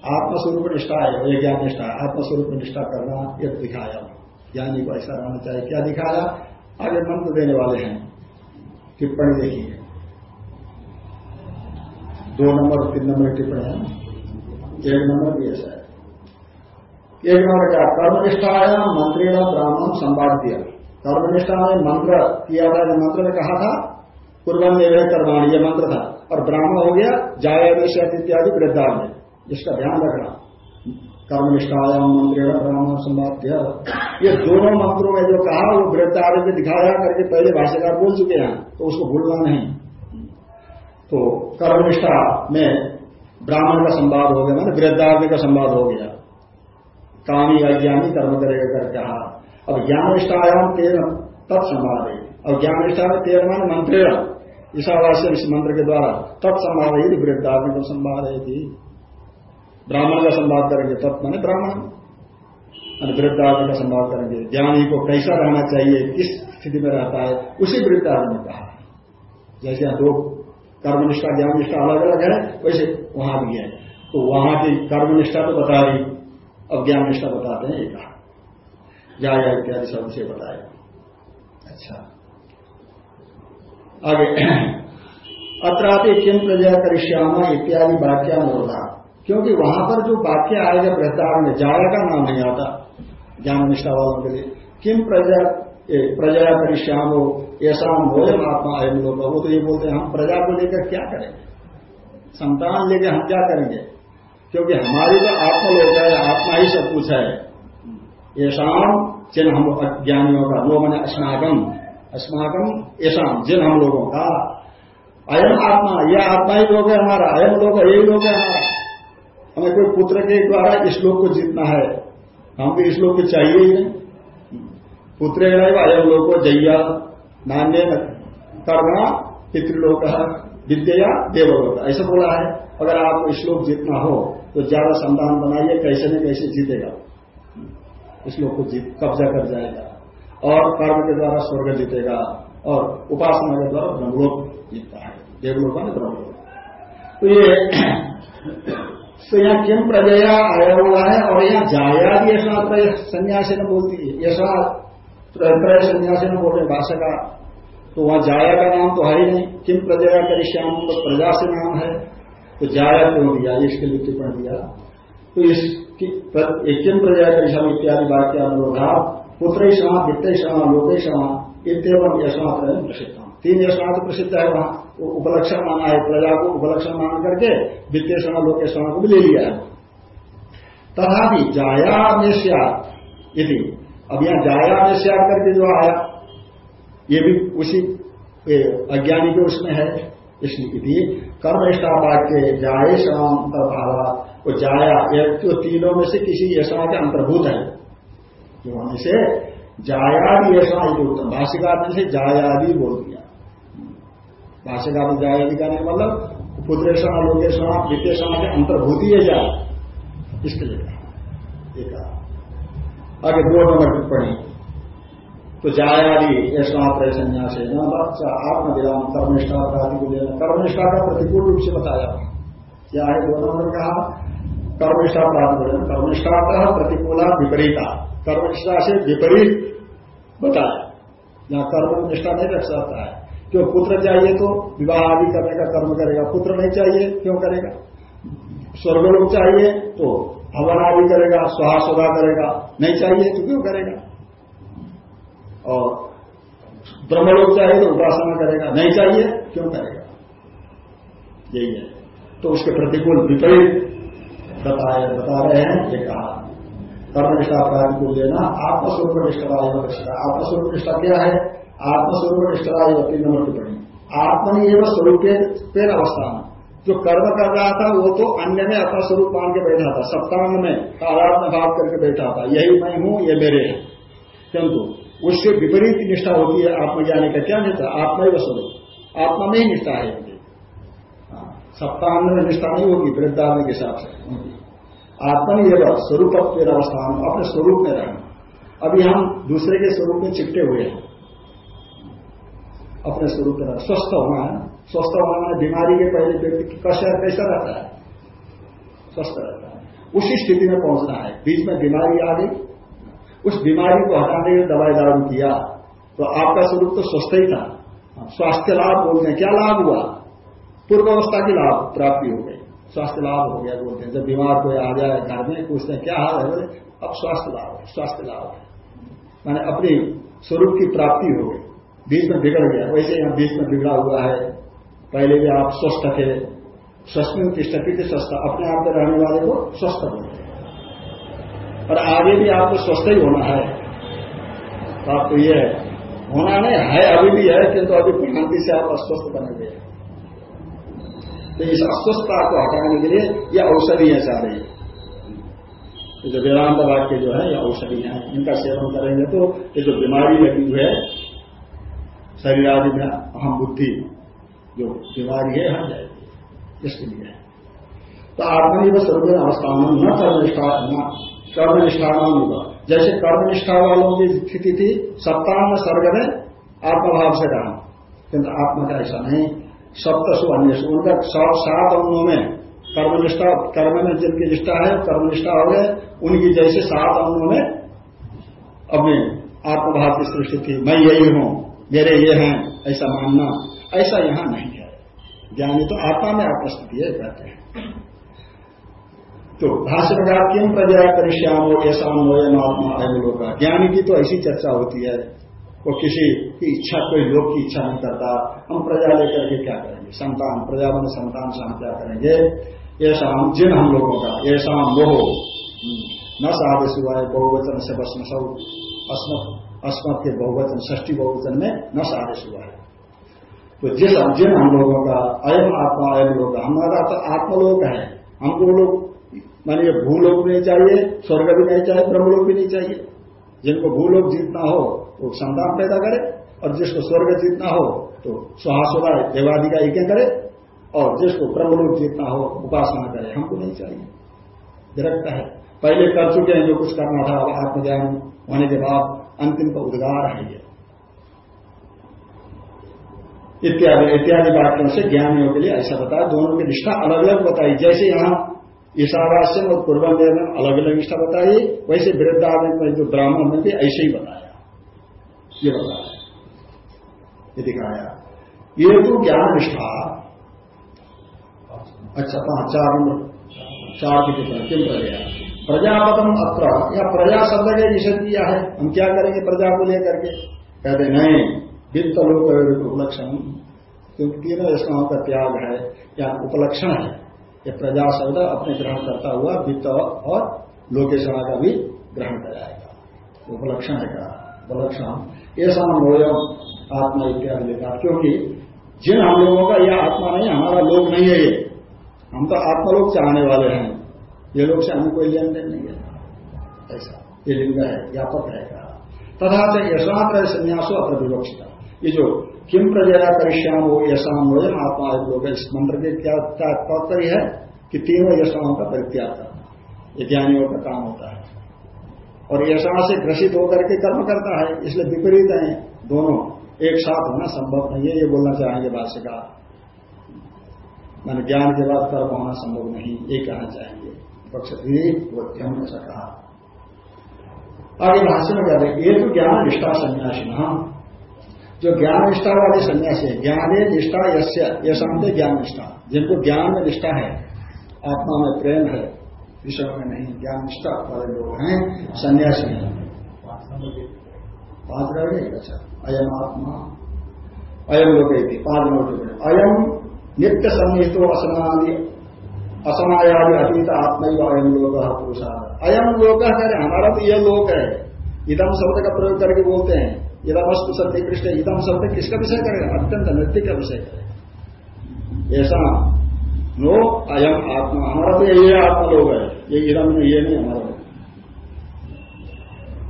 आत्मस्वरूप निष्ठा है ये ज्ञान निष्ठा है। आत्मस्वरूप निष्ठा करना, ये दिखाया। ज्ञानी को ऐसा रहना चाहिए। क्या दिखाया? आगे मंत्र देने वाले हैं। टिप्पणी देखिए। दो नंबर तीन नंबर टिप्पणी है एक नंबर भी ऐसा है। एक नंबर क्या? कर्मनिष्ठा कर्मनिष्ठाया मंत्री ब्राह्मण संवाद दिया कर्मनिष्ठा में मंत्र किया था जो मंत्र में कहा था पूर्वन निर्णय कर्माणी, ये मंत्र था। और ब्राह्मण हो गया जाया इत्यादि वृद्धा में इसका ध्यान रखना। कर्मनिष्ठायाम मंत्र ब्राह्मण संवाद्य ये दोनों मंत्रों में जो कहा, वो वृद्धार्य में दिखाया करके पहले भाष्यकार बोल चुके हैं तो उसको भूलना नहीं। तो कर्मनिष्ठा में ब्राह्मण का संवाद हो गया, मैंने वृद्धार्य का संवाद हो गया। कामी अज्ञानी कर्म करेगा कर कहा। अब ज्ञान निष्ठायाम तत्संवाद है और ज्ञान निष्ठा में तेरह मान मंत्रेण ईशावास्य इस मंत्र के द्वारा तत्संवाद है वृद्धार्य का थी ब्राह्मण का संवाद करेंगे तत्व माने ब्राह्मण। वृद्धार्थ का संवाद करेंगे, ज्ञानी को कैसा रहना चाहिए, किस स्थिति में रहता है, उसी वृद्धार्थ ने कहा जैसे यहाँ दो कर्मनिष्ठा ज्ञान निष्ठा अलग अलग है, वैसे वहाँ भी है। तो वहाँ की कर्मनिष्ठा तो बता रही अब ज्ञान निष्ठा बताते हैं एक। जाया इत्यादि शब्द से बताया। अच्छा। आगे। अत्रापि किम प्रजा करिष्यामा इत्यादि वाक्यानुरोधा क्योंकि वहाँ पर जो वाक्य आएगा प्रस्ताव में जाया का नाम नहीं आता, ज्ञान निष्ठा वालों के लिए। किम प्रजा प्रजा करिष्याम हो ऐसा भोजन आत्मा अयम लोग वो तो ये बोलते हैं, हम प्रजा को लेकर क्या करेंगे? संतान लेकर हम क्या करेंगे? क्योंकि हमारी तो आत्मा लोग है आत्मा ही सब कुछ है। ऐसा चिन्ह हम अज्ञानियों का लो मैंने अस्माकम अस्माकम ऐसा जिन हम लोगों का। अयम आत्मा यह आत्मा ही लोग है हमारा, अयम लोग है यही लोग है हमारा। हमें कोई पुत्र के द्वारा इस लोग को जीतना है, हम भी इस लोग को चाहिए ही नहीं पुत्र अयम लोग को जैया नान्य कर्मा पितृलोक विद्या देवलोक। ऐसा बोला है, अगर आपको श्लोक जीतना हो तो ज़्यादा संतान बनाइए, कैसे न कैसे जीतेगा। इस लोग को जीत, कब्जा कर जाएगा और कर्म के द्वारा स्वर्ग जीतेगा और उपासना के द्वारा ब्रह्मलोक जीतता है। देवलोक में ब्रह्मलोक। तो ये तो यहाँ किम प्रजया आया हुआ है और यहाँ जाया भी ऐसा संन्यासी ने बोलती है। ऐसा त्रय संन्यासी ने बोल रहे भाषा का तो वहाँ जाया का नाम तो है ही नहीं। किम प्रजया करिश्याम तो प्रजा से नाम है। तो जाया क्यों दिया? इसके लिए टिप्पणी दिया। तो इस किम प्रजया करिश्याम इत्यादि वाक्य अनुरोधा पुत्र क्षमा वित्त क्षमा लोक क्षमा इतम यशमा प्रसिद्ध तीन यशमा तो प्रसिद्ध है वहाँ। उपलक्षण माना है प्रजा को उपलक्षण मान करके वित्तीय क्षमा लोक क्षमा को भी ले लिया है। तथा भी जाया में यदि अब यहाँ जाया में करके जो आया, ये भी उसी अज्ञानी के उसमें है। इसलिए कर्मनिष्ठा वाक्य जाए समान अंतर्भावा वो जाया जो तीनों में से किसी यशमा के अंतर्भूत है। जो होने से जायादि यशमा उत्तम भाष्यकार ने से जायादि बोल दिया। भाष्यकार में जायादि का नहीं मतलब पुत्रेशमा लोकेशमा वित्तेशमा के अंतर्भूति है जाए इसके लिए आगे दो नंबर टिप्पणी तो जायादि ऐसा संन्यास है न आत्मविराम कर्मनिष्ठा अपराधी को लेना कर्मनिष्ठा का प्रतिकूल रूप से बताया। क्या है दो नंबर कहा? कर्मनिष्ठा लेना कर्मनिष्ठा का प्रतिकूला विपरीता कर्मनिष्ठा से विपरीत बताया। जहाँ कर्मनिष्ठा नहीं रख सकता है। क्यों? पुत्र चाहिए तो विवाह आदि करने का कर्म करेगा। पुत्र नहीं चाहिए, क्यों करेगा? स्वर्गलोक चाहिए तो हवन आदि करेगा सुहा सुधा करेगा। नहीं चाहिए तो क्यों करेगा? और ब्रह्मलोक चाहिए तो उपासना करेगा, नहीं चाहिए, क्यों करेगा? यही है। तो उसके प्रतिकूल विपरीत बताए बता रहे हैं, ये कहा। कर्मनिष्ठा अपराध को लेना आत्मस्वरूप निष्ठा आत्मस्वरूप निष्ठा क्या है? आत्मस्वरूप निष्ठा तीन नंबर टिप्पणी आत्मनि एवं स्वरूप पेन अवस्थान। जो कर्म कर रहा था, वो तो अन्य में अपना स्वरूप मान के बैठा था। सप्तांग में तादात्म भाव करके बैठा था। यही मैं हूँ, ये मेरे हैं। किंतु उससे विपरीत निष्ठा होती है आत्मज्ञानी का क्या निष्ठा? आत्मा ही स्वरूप आत्मा में ही निष्ठा है उनकी हाँ, सप्ताह में निष्ठा नहीं होगी वृद्धारण के हिसाब से आत्मा ही यह स्वरूप अवस्थान अपने स्वरूप में रहना। अभी हम दूसरे के स्वरूप में चिपटे हुए हैं। अपने स्वरूप में स्वस्थ होना है। स्वस्थ होना मैंने बीमारी के पहले व्यक्ति कैसा कैसा रहता है? स्वस्थ रहता है। उसी स्थिति में पहुँचना है। बीच में बीमारी आ गई। उस बीमारी को हटाने के दवाई दारू किया तो आपका स्वरूप तो स्वस्थ ही था। स्वास्थ्य लाभ बोलते हैं, क्या लाभ हुआ? पूर्व अवस्था की लाभ प्राप्ति हो गई। स्वास्थ्य लाभ हो गया बोलते हैं। जब बीमार कोई आ जाए, घर में पूछते हैं, क्या हाल है? बोले, अब स्वास्थ्य लाभ है, स्वास्थ्य लाभ है। मैंने अपनी स्वरूप की प्राप्ति हो गई। बीच में बिगड़ गया। वैसे यहाँ बीच में बिगड़ा हुआ है। पहले भी आप स्वस्थ थे। स्वस्थ स्थिति स्वस्थ। अपने आप में रहने वाले को स्वस्थ बोलते और आगे भी आपको स्वस्थ ही होना है। तो आपको ये होना नहीं, है अभी भी है, किंतु अभी भ्रांति से आप अस्वस्थ बने गए तो इस अस्वस्थता को हटाने के लिए ये औषधि है सारे। ये जो वेदांत वाक्य जो है, ये औषधि है। इनका सेवन करेंगे तो ये जो बीमारी लगी हुई है, शरीर आदि में अहम बुद्धि, जो बीमारी है, हट जाएगी। इसके लिए। तो आत्मनिर्भर सर्वे अवस्थान न कर्मनिष्ठा कर्मनिष्ठान होगा। जैसे कर्मनिष्ठा वालों की स्थिति थी, सप्ताह सर्ग में आत्मभाव से कहा। किंतु आत्मा का ऐसा नहीं। सप्तसु अन्य उनका सात अंगों में कर्मनिष्ठा, कर्म में जिनकी निष्ठा है, कर्मनिष्ठा हो गए, उनकी जैसे सात अंगों में अपने आत्मभाव की सृष्टि थी। मैं यही हूँ, मेरे ये हैं, ऐसा मानना। ऐसा यहाँ नहीं है। ज्ञानी तो आत्मा में आत्मस्थिति है, कहते हैं। तो भाष्य में कहा किम प्रजा करिश्याम ऐसा मोयम आत्मा लोग ज्ञानी की तो ऐसी चर्चा होती है। वो किसी की इच्छा, कोई लोग की इच्छा नहीं करता। हम प्रजा लेकर के क्या करेंगे? संतान, प्रजा बन संतान से हम क्या करेंगे? ऐसा जिन हम लोगों का ऐसा मोह। न साधे सुबह बहुवचन से बस न अस्मत के बहुवचन ष्टी बहुवचन में न साधे सुबह तो जिस, जिन हम लोगों का, अयम आत्मा अयम लोग हमारा तो आत्मलोक है। हमको लोग मानिए भूलोक भी नहीं चाहिए, स्वर्ग भी नहीं चाहिए, ब्रह्मलोक भी नहीं चाहिए। जिनको भूलोक जीतना हो, वो संतान पैदा करे, और जिसको स्वर्ग जीतना हो तो सुहासुदा देवादि का यज्ञ करे? और जिसको ब्रह्मलोक जीतना हो, उपासना करे, हमको नहीं चाहिए। विरक्त है। पहले कर चुके हैं जो कुछ करना था आत्मज्ञान होने के बाद अंतिम का उद्गार है ये। इत्यादि इत्यादि वाक्यों से ज्ञानियों के लिए ऐसा बताया, दोनों की निष्ठा अलग अलग बताई। जैसे यहाँ ईशावास्यम और पूर्वान्वय में अलग अलग निष्ठा बताई। वैसे वृद्धावन में जो ब्राह्मण में भी ऐसे ही बताया। ये बताया। ये दिखाया। ये तो ज्ञान निष्ठा अच्छा पाँच चार नंबर चार की टिप्पणी किम प्रजा? प्रजापतम अत्र। या प्रजा शब्द के निषेध किया है। हम क्या करेंगे प्रजा को लेकर के? कहते, नहीं, वित्त लोक उपलक्षण। क्योंकि तीनों का त्याग है, या उपलक्षण है। ये प्रजा शब्द अपने ग्रहण करता हुआ वित्त और लोकेशना का भी ग्रहण कराएगा। उपलक्षण है कहा। उपलक्षण ऐसा मोयम आत्मा इत्यादि लिखा क्योंकि जिन हम लोगों का यह आत्मा नहीं, हमारा लोग नहीं है ये। हम तो आत्मलोक चाहने वाले हैं। ये लोग से हमें कोई लेन देन नहीं है। ऐसा। ये लिंग है, व्यापक है तथा से यशांत संन्यासो विवक्षिता ये जो किम प्रजया करिश्याम हो यशाम हो आत्मा लोग इस मंत्र के क्या तात्पर्य है कि तीनों यशाओं का परित्याग करना ये ज्ञानियों का काम होता है। और यशा से ग्रसित होकर के कर्म करता है, इसलिए विपरीत है दोनों। एक साथ होना संभव नहीं है, ये बोलना चाहेंगे भाष्य का मैंने ज्ञान के बाद कर्म होना संभव नहीं, ये कहना चाहेंगे। पक्ष वध्यम ऐसा कहा आगे भाष्य में कहते हैं ये तो ज्ञान निष्ठा संन्यासी नाम जो ज्ञान निष्ठा वाले सन्यासी है, ज्ञाने निष्ठा यश्य यह समझते ज्ञान निष्ठा जिनको ज्ञान में निष्ठा है, आत्मा में प्रेम है विषय में नहीं ज्ञान निष्ठा वाले लोग हैं, सन्यासी हैं। गए अच्छा अयम आत्मा, अयम लोग पाँच नोट अयम नित्य सन्निहितो असमादि असमायादि अतीत आत्मा अयम लोग पुरुषा। अयम लोग हमारा तो यह लोक है। इदम शब्द का प्रयोग करके बोलते हैं इदमस्तु सत्य कृष्ण इदम शब्द किसका विषय करेगा? अत्यंत नृत्य का विषय। करेगा ऐसा नो अयम आत्मा। हमारा तो ये आत्मा लोग है। ये इदम ये नहीं हमारा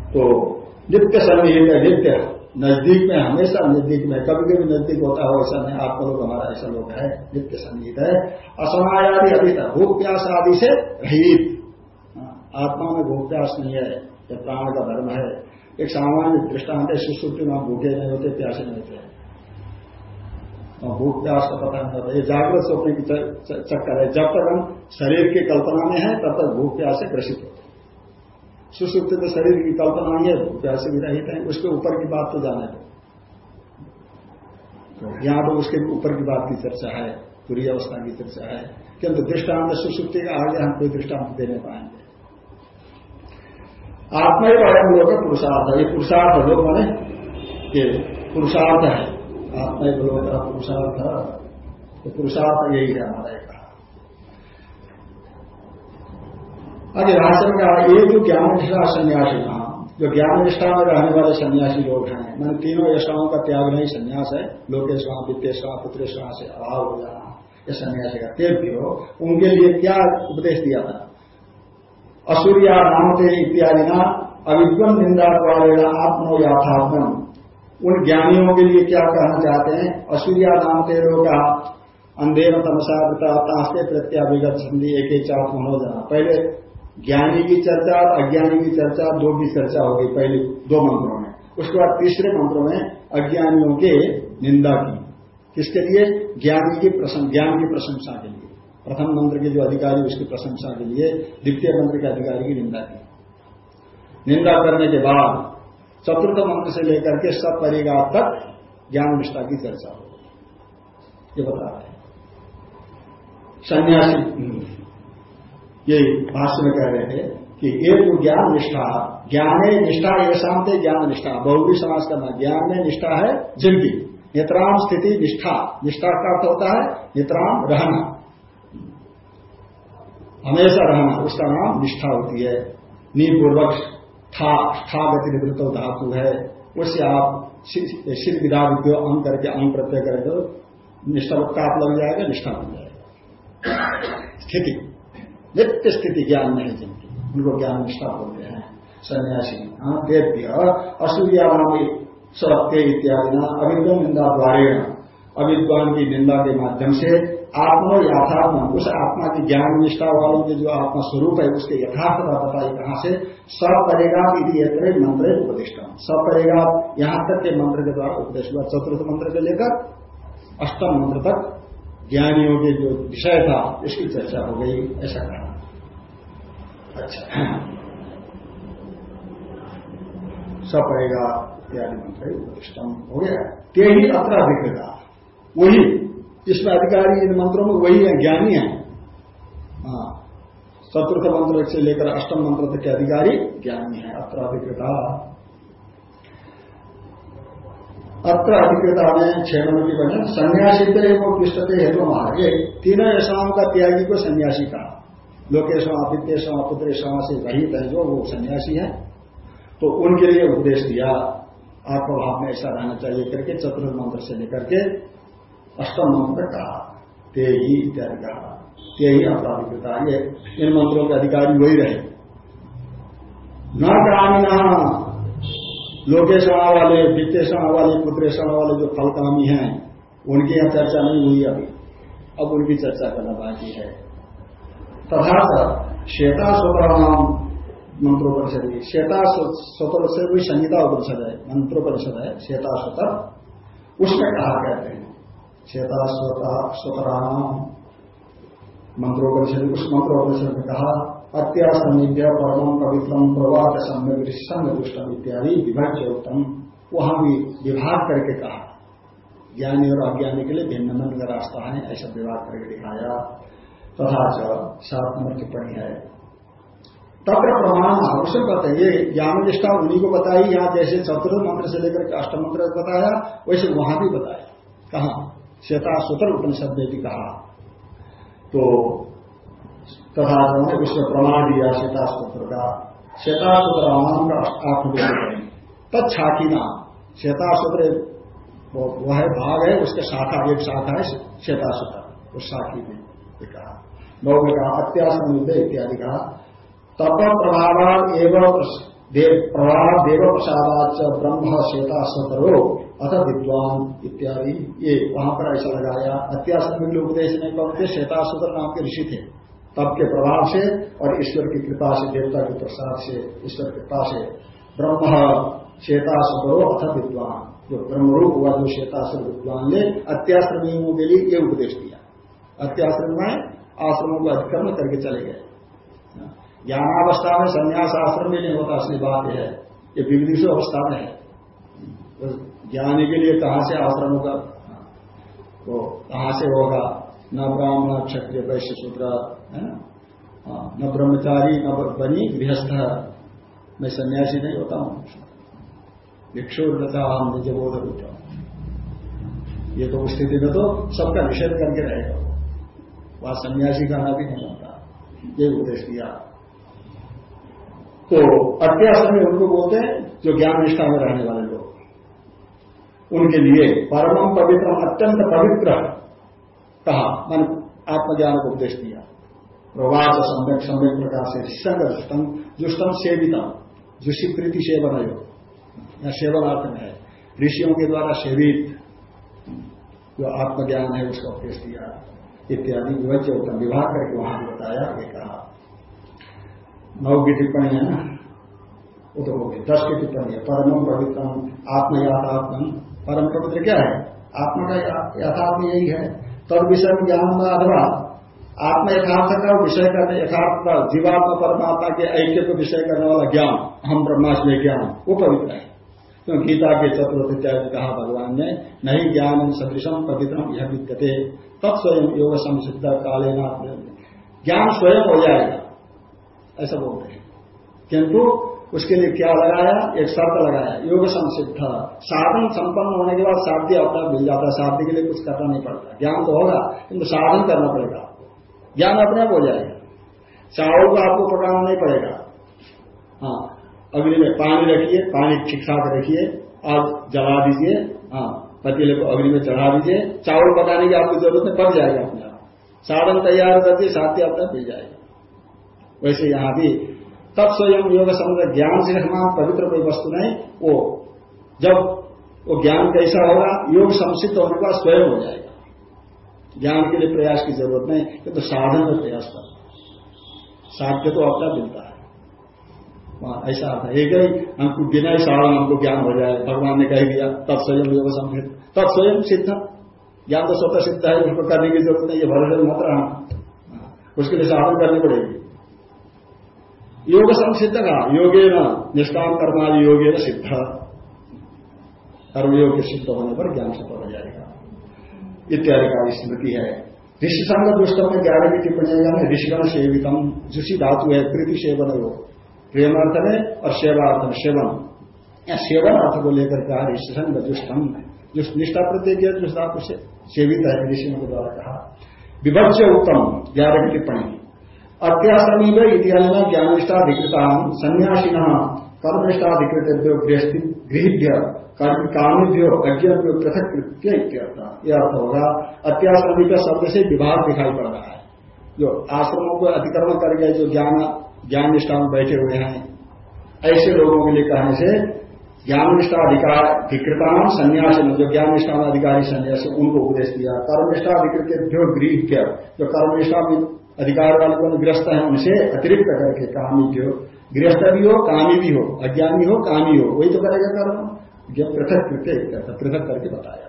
तो। नित्य सन्निहित नित्य। नज़दीक में हमेशा नज़दीक में। कभी कभी नज़दीक होता हो ऐसा नहीं। आत्मा लोग हमारा ऐसा लोग है। नित्य संगीत है। असमायादि अभी भूख प्यास आदि से रहित। हाँ, आत्मा में भूख प्यास नहीं है। यह प्राण का धर्म है। एक सामान्य दृष्टांत है, सुश्रुति में भूखे नहीं होते, प्यासे नहीं होते। भूख प्यास का पता नहीं होता। ये जागृत स्वप्न की चक्कर है। जब तक हम शरीर की कल्पना में है, तब तक भूख प्यास से ग्रसित होते सुश्रुति में शरीर की कल्पना ही है भूख प्यास भी रहित है उसके ऊपर की बात तो जाने तो यहाँ पर उसके ऊपर की बात की चर्चा है, पूरी अवस्था की चर्चा है। किंतु दृष्टांत सुश्रुति का आगे हम कोई दृष्टांत देने पाएँगे। आत्मा ही अयम लोग का पुरुषार्थ। है ये पुरुषार्थ लोग माने ये पुरुषार्थ है। आत्मा ही लोग पुरुषार्थ। तो पुरुषार्थ यही है हमारा एक आगे राशन का ये जो ज्ञान निष्ठा सन्यासी नाम जो ज्ञान निष्ठा में रहने वाले सन्यासी लोग हैं, मैंने तीनों यशाओं का त्याग नहीं, सन्यास है लोकेश्वा वित्तेश्वा पुत्रेश्वा से अभाव हो जाना, यह सन्यासी का। तेज हो उनके लिए क्या उपदेश दिया था? असूर्या नामते इत्यादि ना अविद्वन निंदा द्वारा आत्मो याथात्मन उन ज्ञानियों के लिए क्या कहना चाहते हैं? असूर्या नामते लोग अंधेर तमसा तास्ते प्रत्याभिगत संधि एक एक चाप हो जाना पहले ज्ञानी की चर्चा और अज्ञानी की चर्चा दो की चर्चा होगी पहले, दो मंत्रों में। उसके बाद तीसरे मंत्रों में अज्ञानियों के निंदा की। किसके लिए? ज्ञानी की ज्ञान की प्रशंसा के लिए। प्रथम मंत्र के जो अधिकारी उसकी प्रशंसा के लिए द्वितीय मंत्र के अधिकारी की निंदा की। निंदा करने के बाद चतुर्थ मंत्र से लेकर के सब परिवार तक ज्ञान निष्ठा की चर्चा हो ये बता रहे हैं। सन्यासी ये भाष्य में कह रहे थे कि एक ज्ञान निष्ठा ज्ञान निष्ठा ये शांत ज्ञान निष्ठा। बहुवी समाज करना ज्ञान में निष्ठा है ज़िंदगी नितराम स्थिति निष्ठा। निष्ठा का अर्थ होता है नितराम रहना। हमेशा रहना उसका नाम निष्ठा होती है। नीपूर्वक ठा गति निवृत्त धातु है। उससे आप शिव विधा विद्यो अंग करके अंग प्रत्यय करें तो निष्ठा काप लग जाएगा, निष्ठा बन जाएगा। स्थिति। नित्य स्थिति ज्ञान नहीं जिनकी। उनको ज्ञान निष्ठा बोलते हैं। सन्यासी। हाँ देव्य। असूर्या नाम सत्य इत्यादि ना। अविद्वान निंदा द्वारे अविद्वान की निंदा के माध्यम से आत्मा यथात्मा, उस आत्मा की ज्ञान निष्ठा वालों के जो आत्मा स्वरूप है, उसके यथार्थता बताई कहाँ से? सपरेगा एक मंत्र उपदिष्ट सपरेगा यहाँ तक के मंत्र के द्वारा उपदेश हुआ। चतुर्थ मंत्र से लेकर अष्टम मंत्र तक ज्ञानियों के जो विषय था, इसकी चर्चा हो गई। ऐसा कहा। अच्छा। सपरेगा इत्यादि मंत्र उपदिष्टम। हो गया। ते ही अत्र अधिकृता वही इसमें अधिकारी इन मंत्रों में वही है, ज्ञानी है। हाँ। चतुर्थ मंत्र से लेकर अष्टम मंत्र तक के अधिकारी ज्ञानी है, अत्र अधिकृता। अत्र अधिकृता में छह नंबर की बने सन्यासी एवं पृष्ठते हेतु महागे तीनों यशाओं का त्यागी को सन्यासी कहा। लोकेशों, आदित्येशों, पुत्रेशों से रहित है जो वो सन्यासी है। तो उनके लिए उपदेश दिया। आत्मभाव में ऐसा रहना चाहिए करके चतुर्थ मंत्र से लेकर के अष्टम मंत्र कहा ते ही इत्यादि कहा ते ही अपराधिकता ये इन मंत्रों के अधिकारी वही रहे। न कामिना लोकेशणा वाले, वित्तेषणा वाले, पुत्रेषणा वाले जो फलकामी हैं, उनकी यहाँ चर्चा नहीं हुई अभी। अब उनकी चर्चा करना बाकी है। तथा श्वेता स्वतराम मंत्रोपरिषद की श्वेता स्वतर से भी संगीता उपनिषद है मंत्रोपरिषद है श्वेता स्वतर उसमें कहा कहते हैं स्वता स्वतराम मंत्रोपनिषद उस मंत्रोपनिषद में कहा अत्यासमीप्य परम पवित्रम प्रवाह सम्यक संग दुष्टम इत्यादि विभज्य उत्तम वहाँ भी विभाग करके कहा। ज्ञानी और अज्ञानी के लिए भिन्न मन का रास्ता है, ऐसा विभाग करके दिखाया। तथा सात नंबर टिप्पणी है। तत्र प्रमाण आवश्यक बताइए। ज्ञान निष्ठा उन्हीं को बताई यहाँ जैसे चतुर्थ मंत्र से लेकर के अष्टम मंत्र बताया, वैसे वहाँ भी बताया। कहा श्वेता सूत्र उपनिषद ने भी कहा। तो तथा उसमें प्रमाण दिया श्वेता सूत्र का श्वेता सूत्र राम का आत्मविश्व तत्छाकी नाम श्वेता सूत्र वह भाग है, उसके शाखा, एक शाखा है श्वेता सूत्र उस शाखी में कहा। नौ में कहा, अत्यासन इत्यादि कहा। तप प्रभाव एवं प्रभाव देव प्रसादाच ब्रह्म श्वेता सतरो अथ विद्वान इत्यादि। ये वहाँ पर ऐसा लगाया। अत्यासमिक उपदेश नहीं कौन श्वेता सुतर नाम के ऋषि थे। तब के प्रभाव से और ईश्वर की कृपा से, देवता के प्रसाद से, ईश्वर कृपा से। ब्रह्म श्वेता सुतरो अथ विद्वान। जो ब्रह्मरूप हुआ, जो श्वेताश्र विद्वान ने अत्याश्रमियों के लिए ये उपदेश दिया। अत्याश्रम में आश्रमों को अधिकरण करके चले गए। ज्ञानावस्था में संन्यास आश्रम भी नहीं होता, असली बात है। ये विविधिश अवस्था में है। ज्ञानी के लिए कहाँ से आश्रम होगा? तो कहाँ से होगा? न ब्राह्मण क्षत्रिय वैश्य सूत्र है ना? हाँ, न ब्रह्मचारी न बनी गृहस्थ। मैं सन्यासी नहीं होता हूँ। भिक्षुरता हम निज बोध होता ये तो स्थिति में तो सबका निषेध करके रहेगा। वह सन्यासी का भी नहीं होता। ये उपदेश दिया। तो अत्याश्रमी उनको बोलते हैं जो ज्ञान निष्ठा में रहने वाले उनके लिए परम पवित्र, अत्यंत पवित्र कहा। मन आत्मज्ञान को उपदेश दिया। प्रवास सम्यक सम्यक प्रकार से संग जुष्टम सेवितम जुषि प्रीति सेवन है या। सेवनार्थ में है। ऋषियों के द्वारा सेवित जो आत्मज्ञान है, उसका उपदेश दिया। इत्यादि विभज्य उत्तम विभाग करके वहाँ बताया, ये कहा। नौ की टिप्पणी है ना? वो तो दस की टिप्पणी है। परम पवित्र, आत्मयातात्म परम पवित्र क्या है? आत्मा का यथार्थ यही है। तद विषय में ज्ञान में अथवा आत्मा यथार्थ का विषय करने यथार्थ का जीवात्मा परमात्मा के ऐक्य को विषय करने वाला ज्ञान हम ब्रह्मास्म ज्ञान, वो पवित्र है। क्यों? गीता के चतुर्थ इत्यादि कहा भगवान ने, नहीं ज्ञान सदृशम पवित्रम यह विद्यते। तत्स्वयं योग संसिद्ध कालेना ज्ञान स्वयं हो जाएगा। ऐसा बोलते हैं। किंतु उसके लिए क्या लगाया? एक शर्त लगाया। योग संसिद्ध। साधन संपन्न होने के बाद साध्य अपना मिल जाता है। साध्य के लिए कुछ करना नहीं पड़ता। ज्ञान तो होगा, किंतु साधन करना पड़ेगा आपको। ज्ञान अपने आप हो जाएगा। चावल को आपको पकाना नहीं पड़ेगा। हाँ अग्नि में पानी रखिए, पानी ठीक ठाक रखिए आग जला दीजिए हाँ पतीले को अग्नि में चढ़ा दीजिए। चावल पकाने की आपको ज़रूरत नहीं पड़ जाएगा अपने साधन तैयार करके साध्य अपना मिल जाएगा। वैसे यहाँ भी तब स्वयं योग समुद्र ज्ञान से समान पवित्र कोई वस्तु नहीं, वो, जब वो ज्ञान कैसा होगा, योग संसिद्ध होने का स्वयं हो जाएगा। ज्ञान के लिए प्रयास की ज़रूरत नहीं किंतु तो साधन में प्रयास कर साध्य तो अपना मिलता है। ऐसा आता है एक ही हमको बिना ही साधन हमको ज्ञान हो जाए, भगवान ने कह दिया, तब स्वयं योग संसिद्ध। तब स्वयं सिद्ध। ज्ञान तो स्वतः सिद्ध है, उसको करने की ज़रूरत नहीं है भरोसे मत रहा। उसके लिए साधन करनी पड़ेगी। योग संसिद्ध का योगे न निष्काम कर्मादि योगे न सिद्ध। कर्मयोग के सिद्ध होने पर ज्ञान से हो जाएगा। इत्यादि का स्मृति है। ऋषि संग दुष्टम में ग्यारह की टिप्पणी में ऋषिगण सेवितम जुषी धातु है, प्रीति सेवन हो प्रेमार्थ में और सेवार्थ में सेवन या सेवन अर्थ को लेकर कहा ऋषि संग दुष्टम जो निष्ठा प्रत्येक जिस धातु से सेवित है, ऋषि द्वारा कहा। विभक्ष उत्तम ग्यारह की टिप्पणी। अत्याश्रमी इतिहास ज्ञानिष्ठाधिकृता संन्यासीन कर्मनिष्ठाधिकृत गृहभ्य कामिभ्यो अज्ञभ्यो पृथक कृत्य यह अर्थ होगा अत्याश्रमी का शब्द से विभाग दिखाई पड़ रहा है जो आश्रमों को अतिक्रमण करके जो ज्ञान ज्ञान निष्ठा में बैठे हुए हैं, ऐसे लोगों के लिए कहने से ज्ञान निष्ठा अधिकार अधिकृता संन्यासी जो ज्ञान निष्ठा अधिकारी संन्यासी, उनको उपदेश दिया कर्मनिष्ठा अधिकृत गृह जो कर्मनिष्ठा अधिकार वाले कौन गृहस्थ है, उनसे अतिरिक्त करके कामी जो गृहस्थ भी हो, कामी भी हो, अज्ञानी हो, कामी हो, वही तो करेगा कर्म। जब पृथक कृत्य पृथक करके बताया।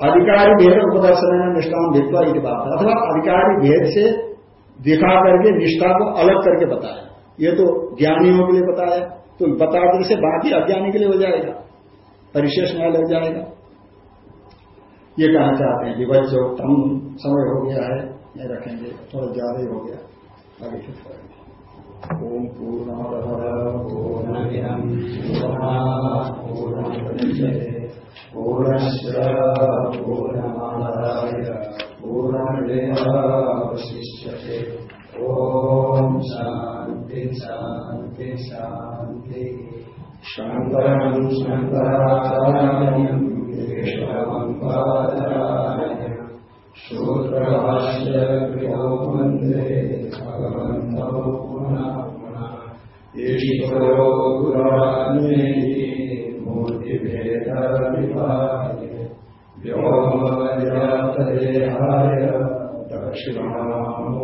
अधिकारी भेद उपदर्शन निष्ठान भेदवा ये बात अथवा अधिकारी भेद से दिखा करके, निष्ठा को अलग करके बताया। ये तो ज्ञानियों के लिए बताया तो बता देने से बाकी अज्ञानी के लिए हो जाएगा। परिशेष में लग जाएगा। ये कहना चाहते हैं विभज जो कम समय हो गया है नहीं रखेंगे, थोड़ा ज़्यादा ही हो गया। आगे फिर करेंगे ओम पूर्ण पूर्णमादाय शङ्करम् शङ्कराचार्यम् केशवम् पादरायण शूद्रभाष्य गृहोमन्दिरे भगवन्तौ पुनः पुनः ईश्वरो गुरान्वेहि मूर्तिभेदविभागे व्योमजातदेहाय दक्षिणामूर्तये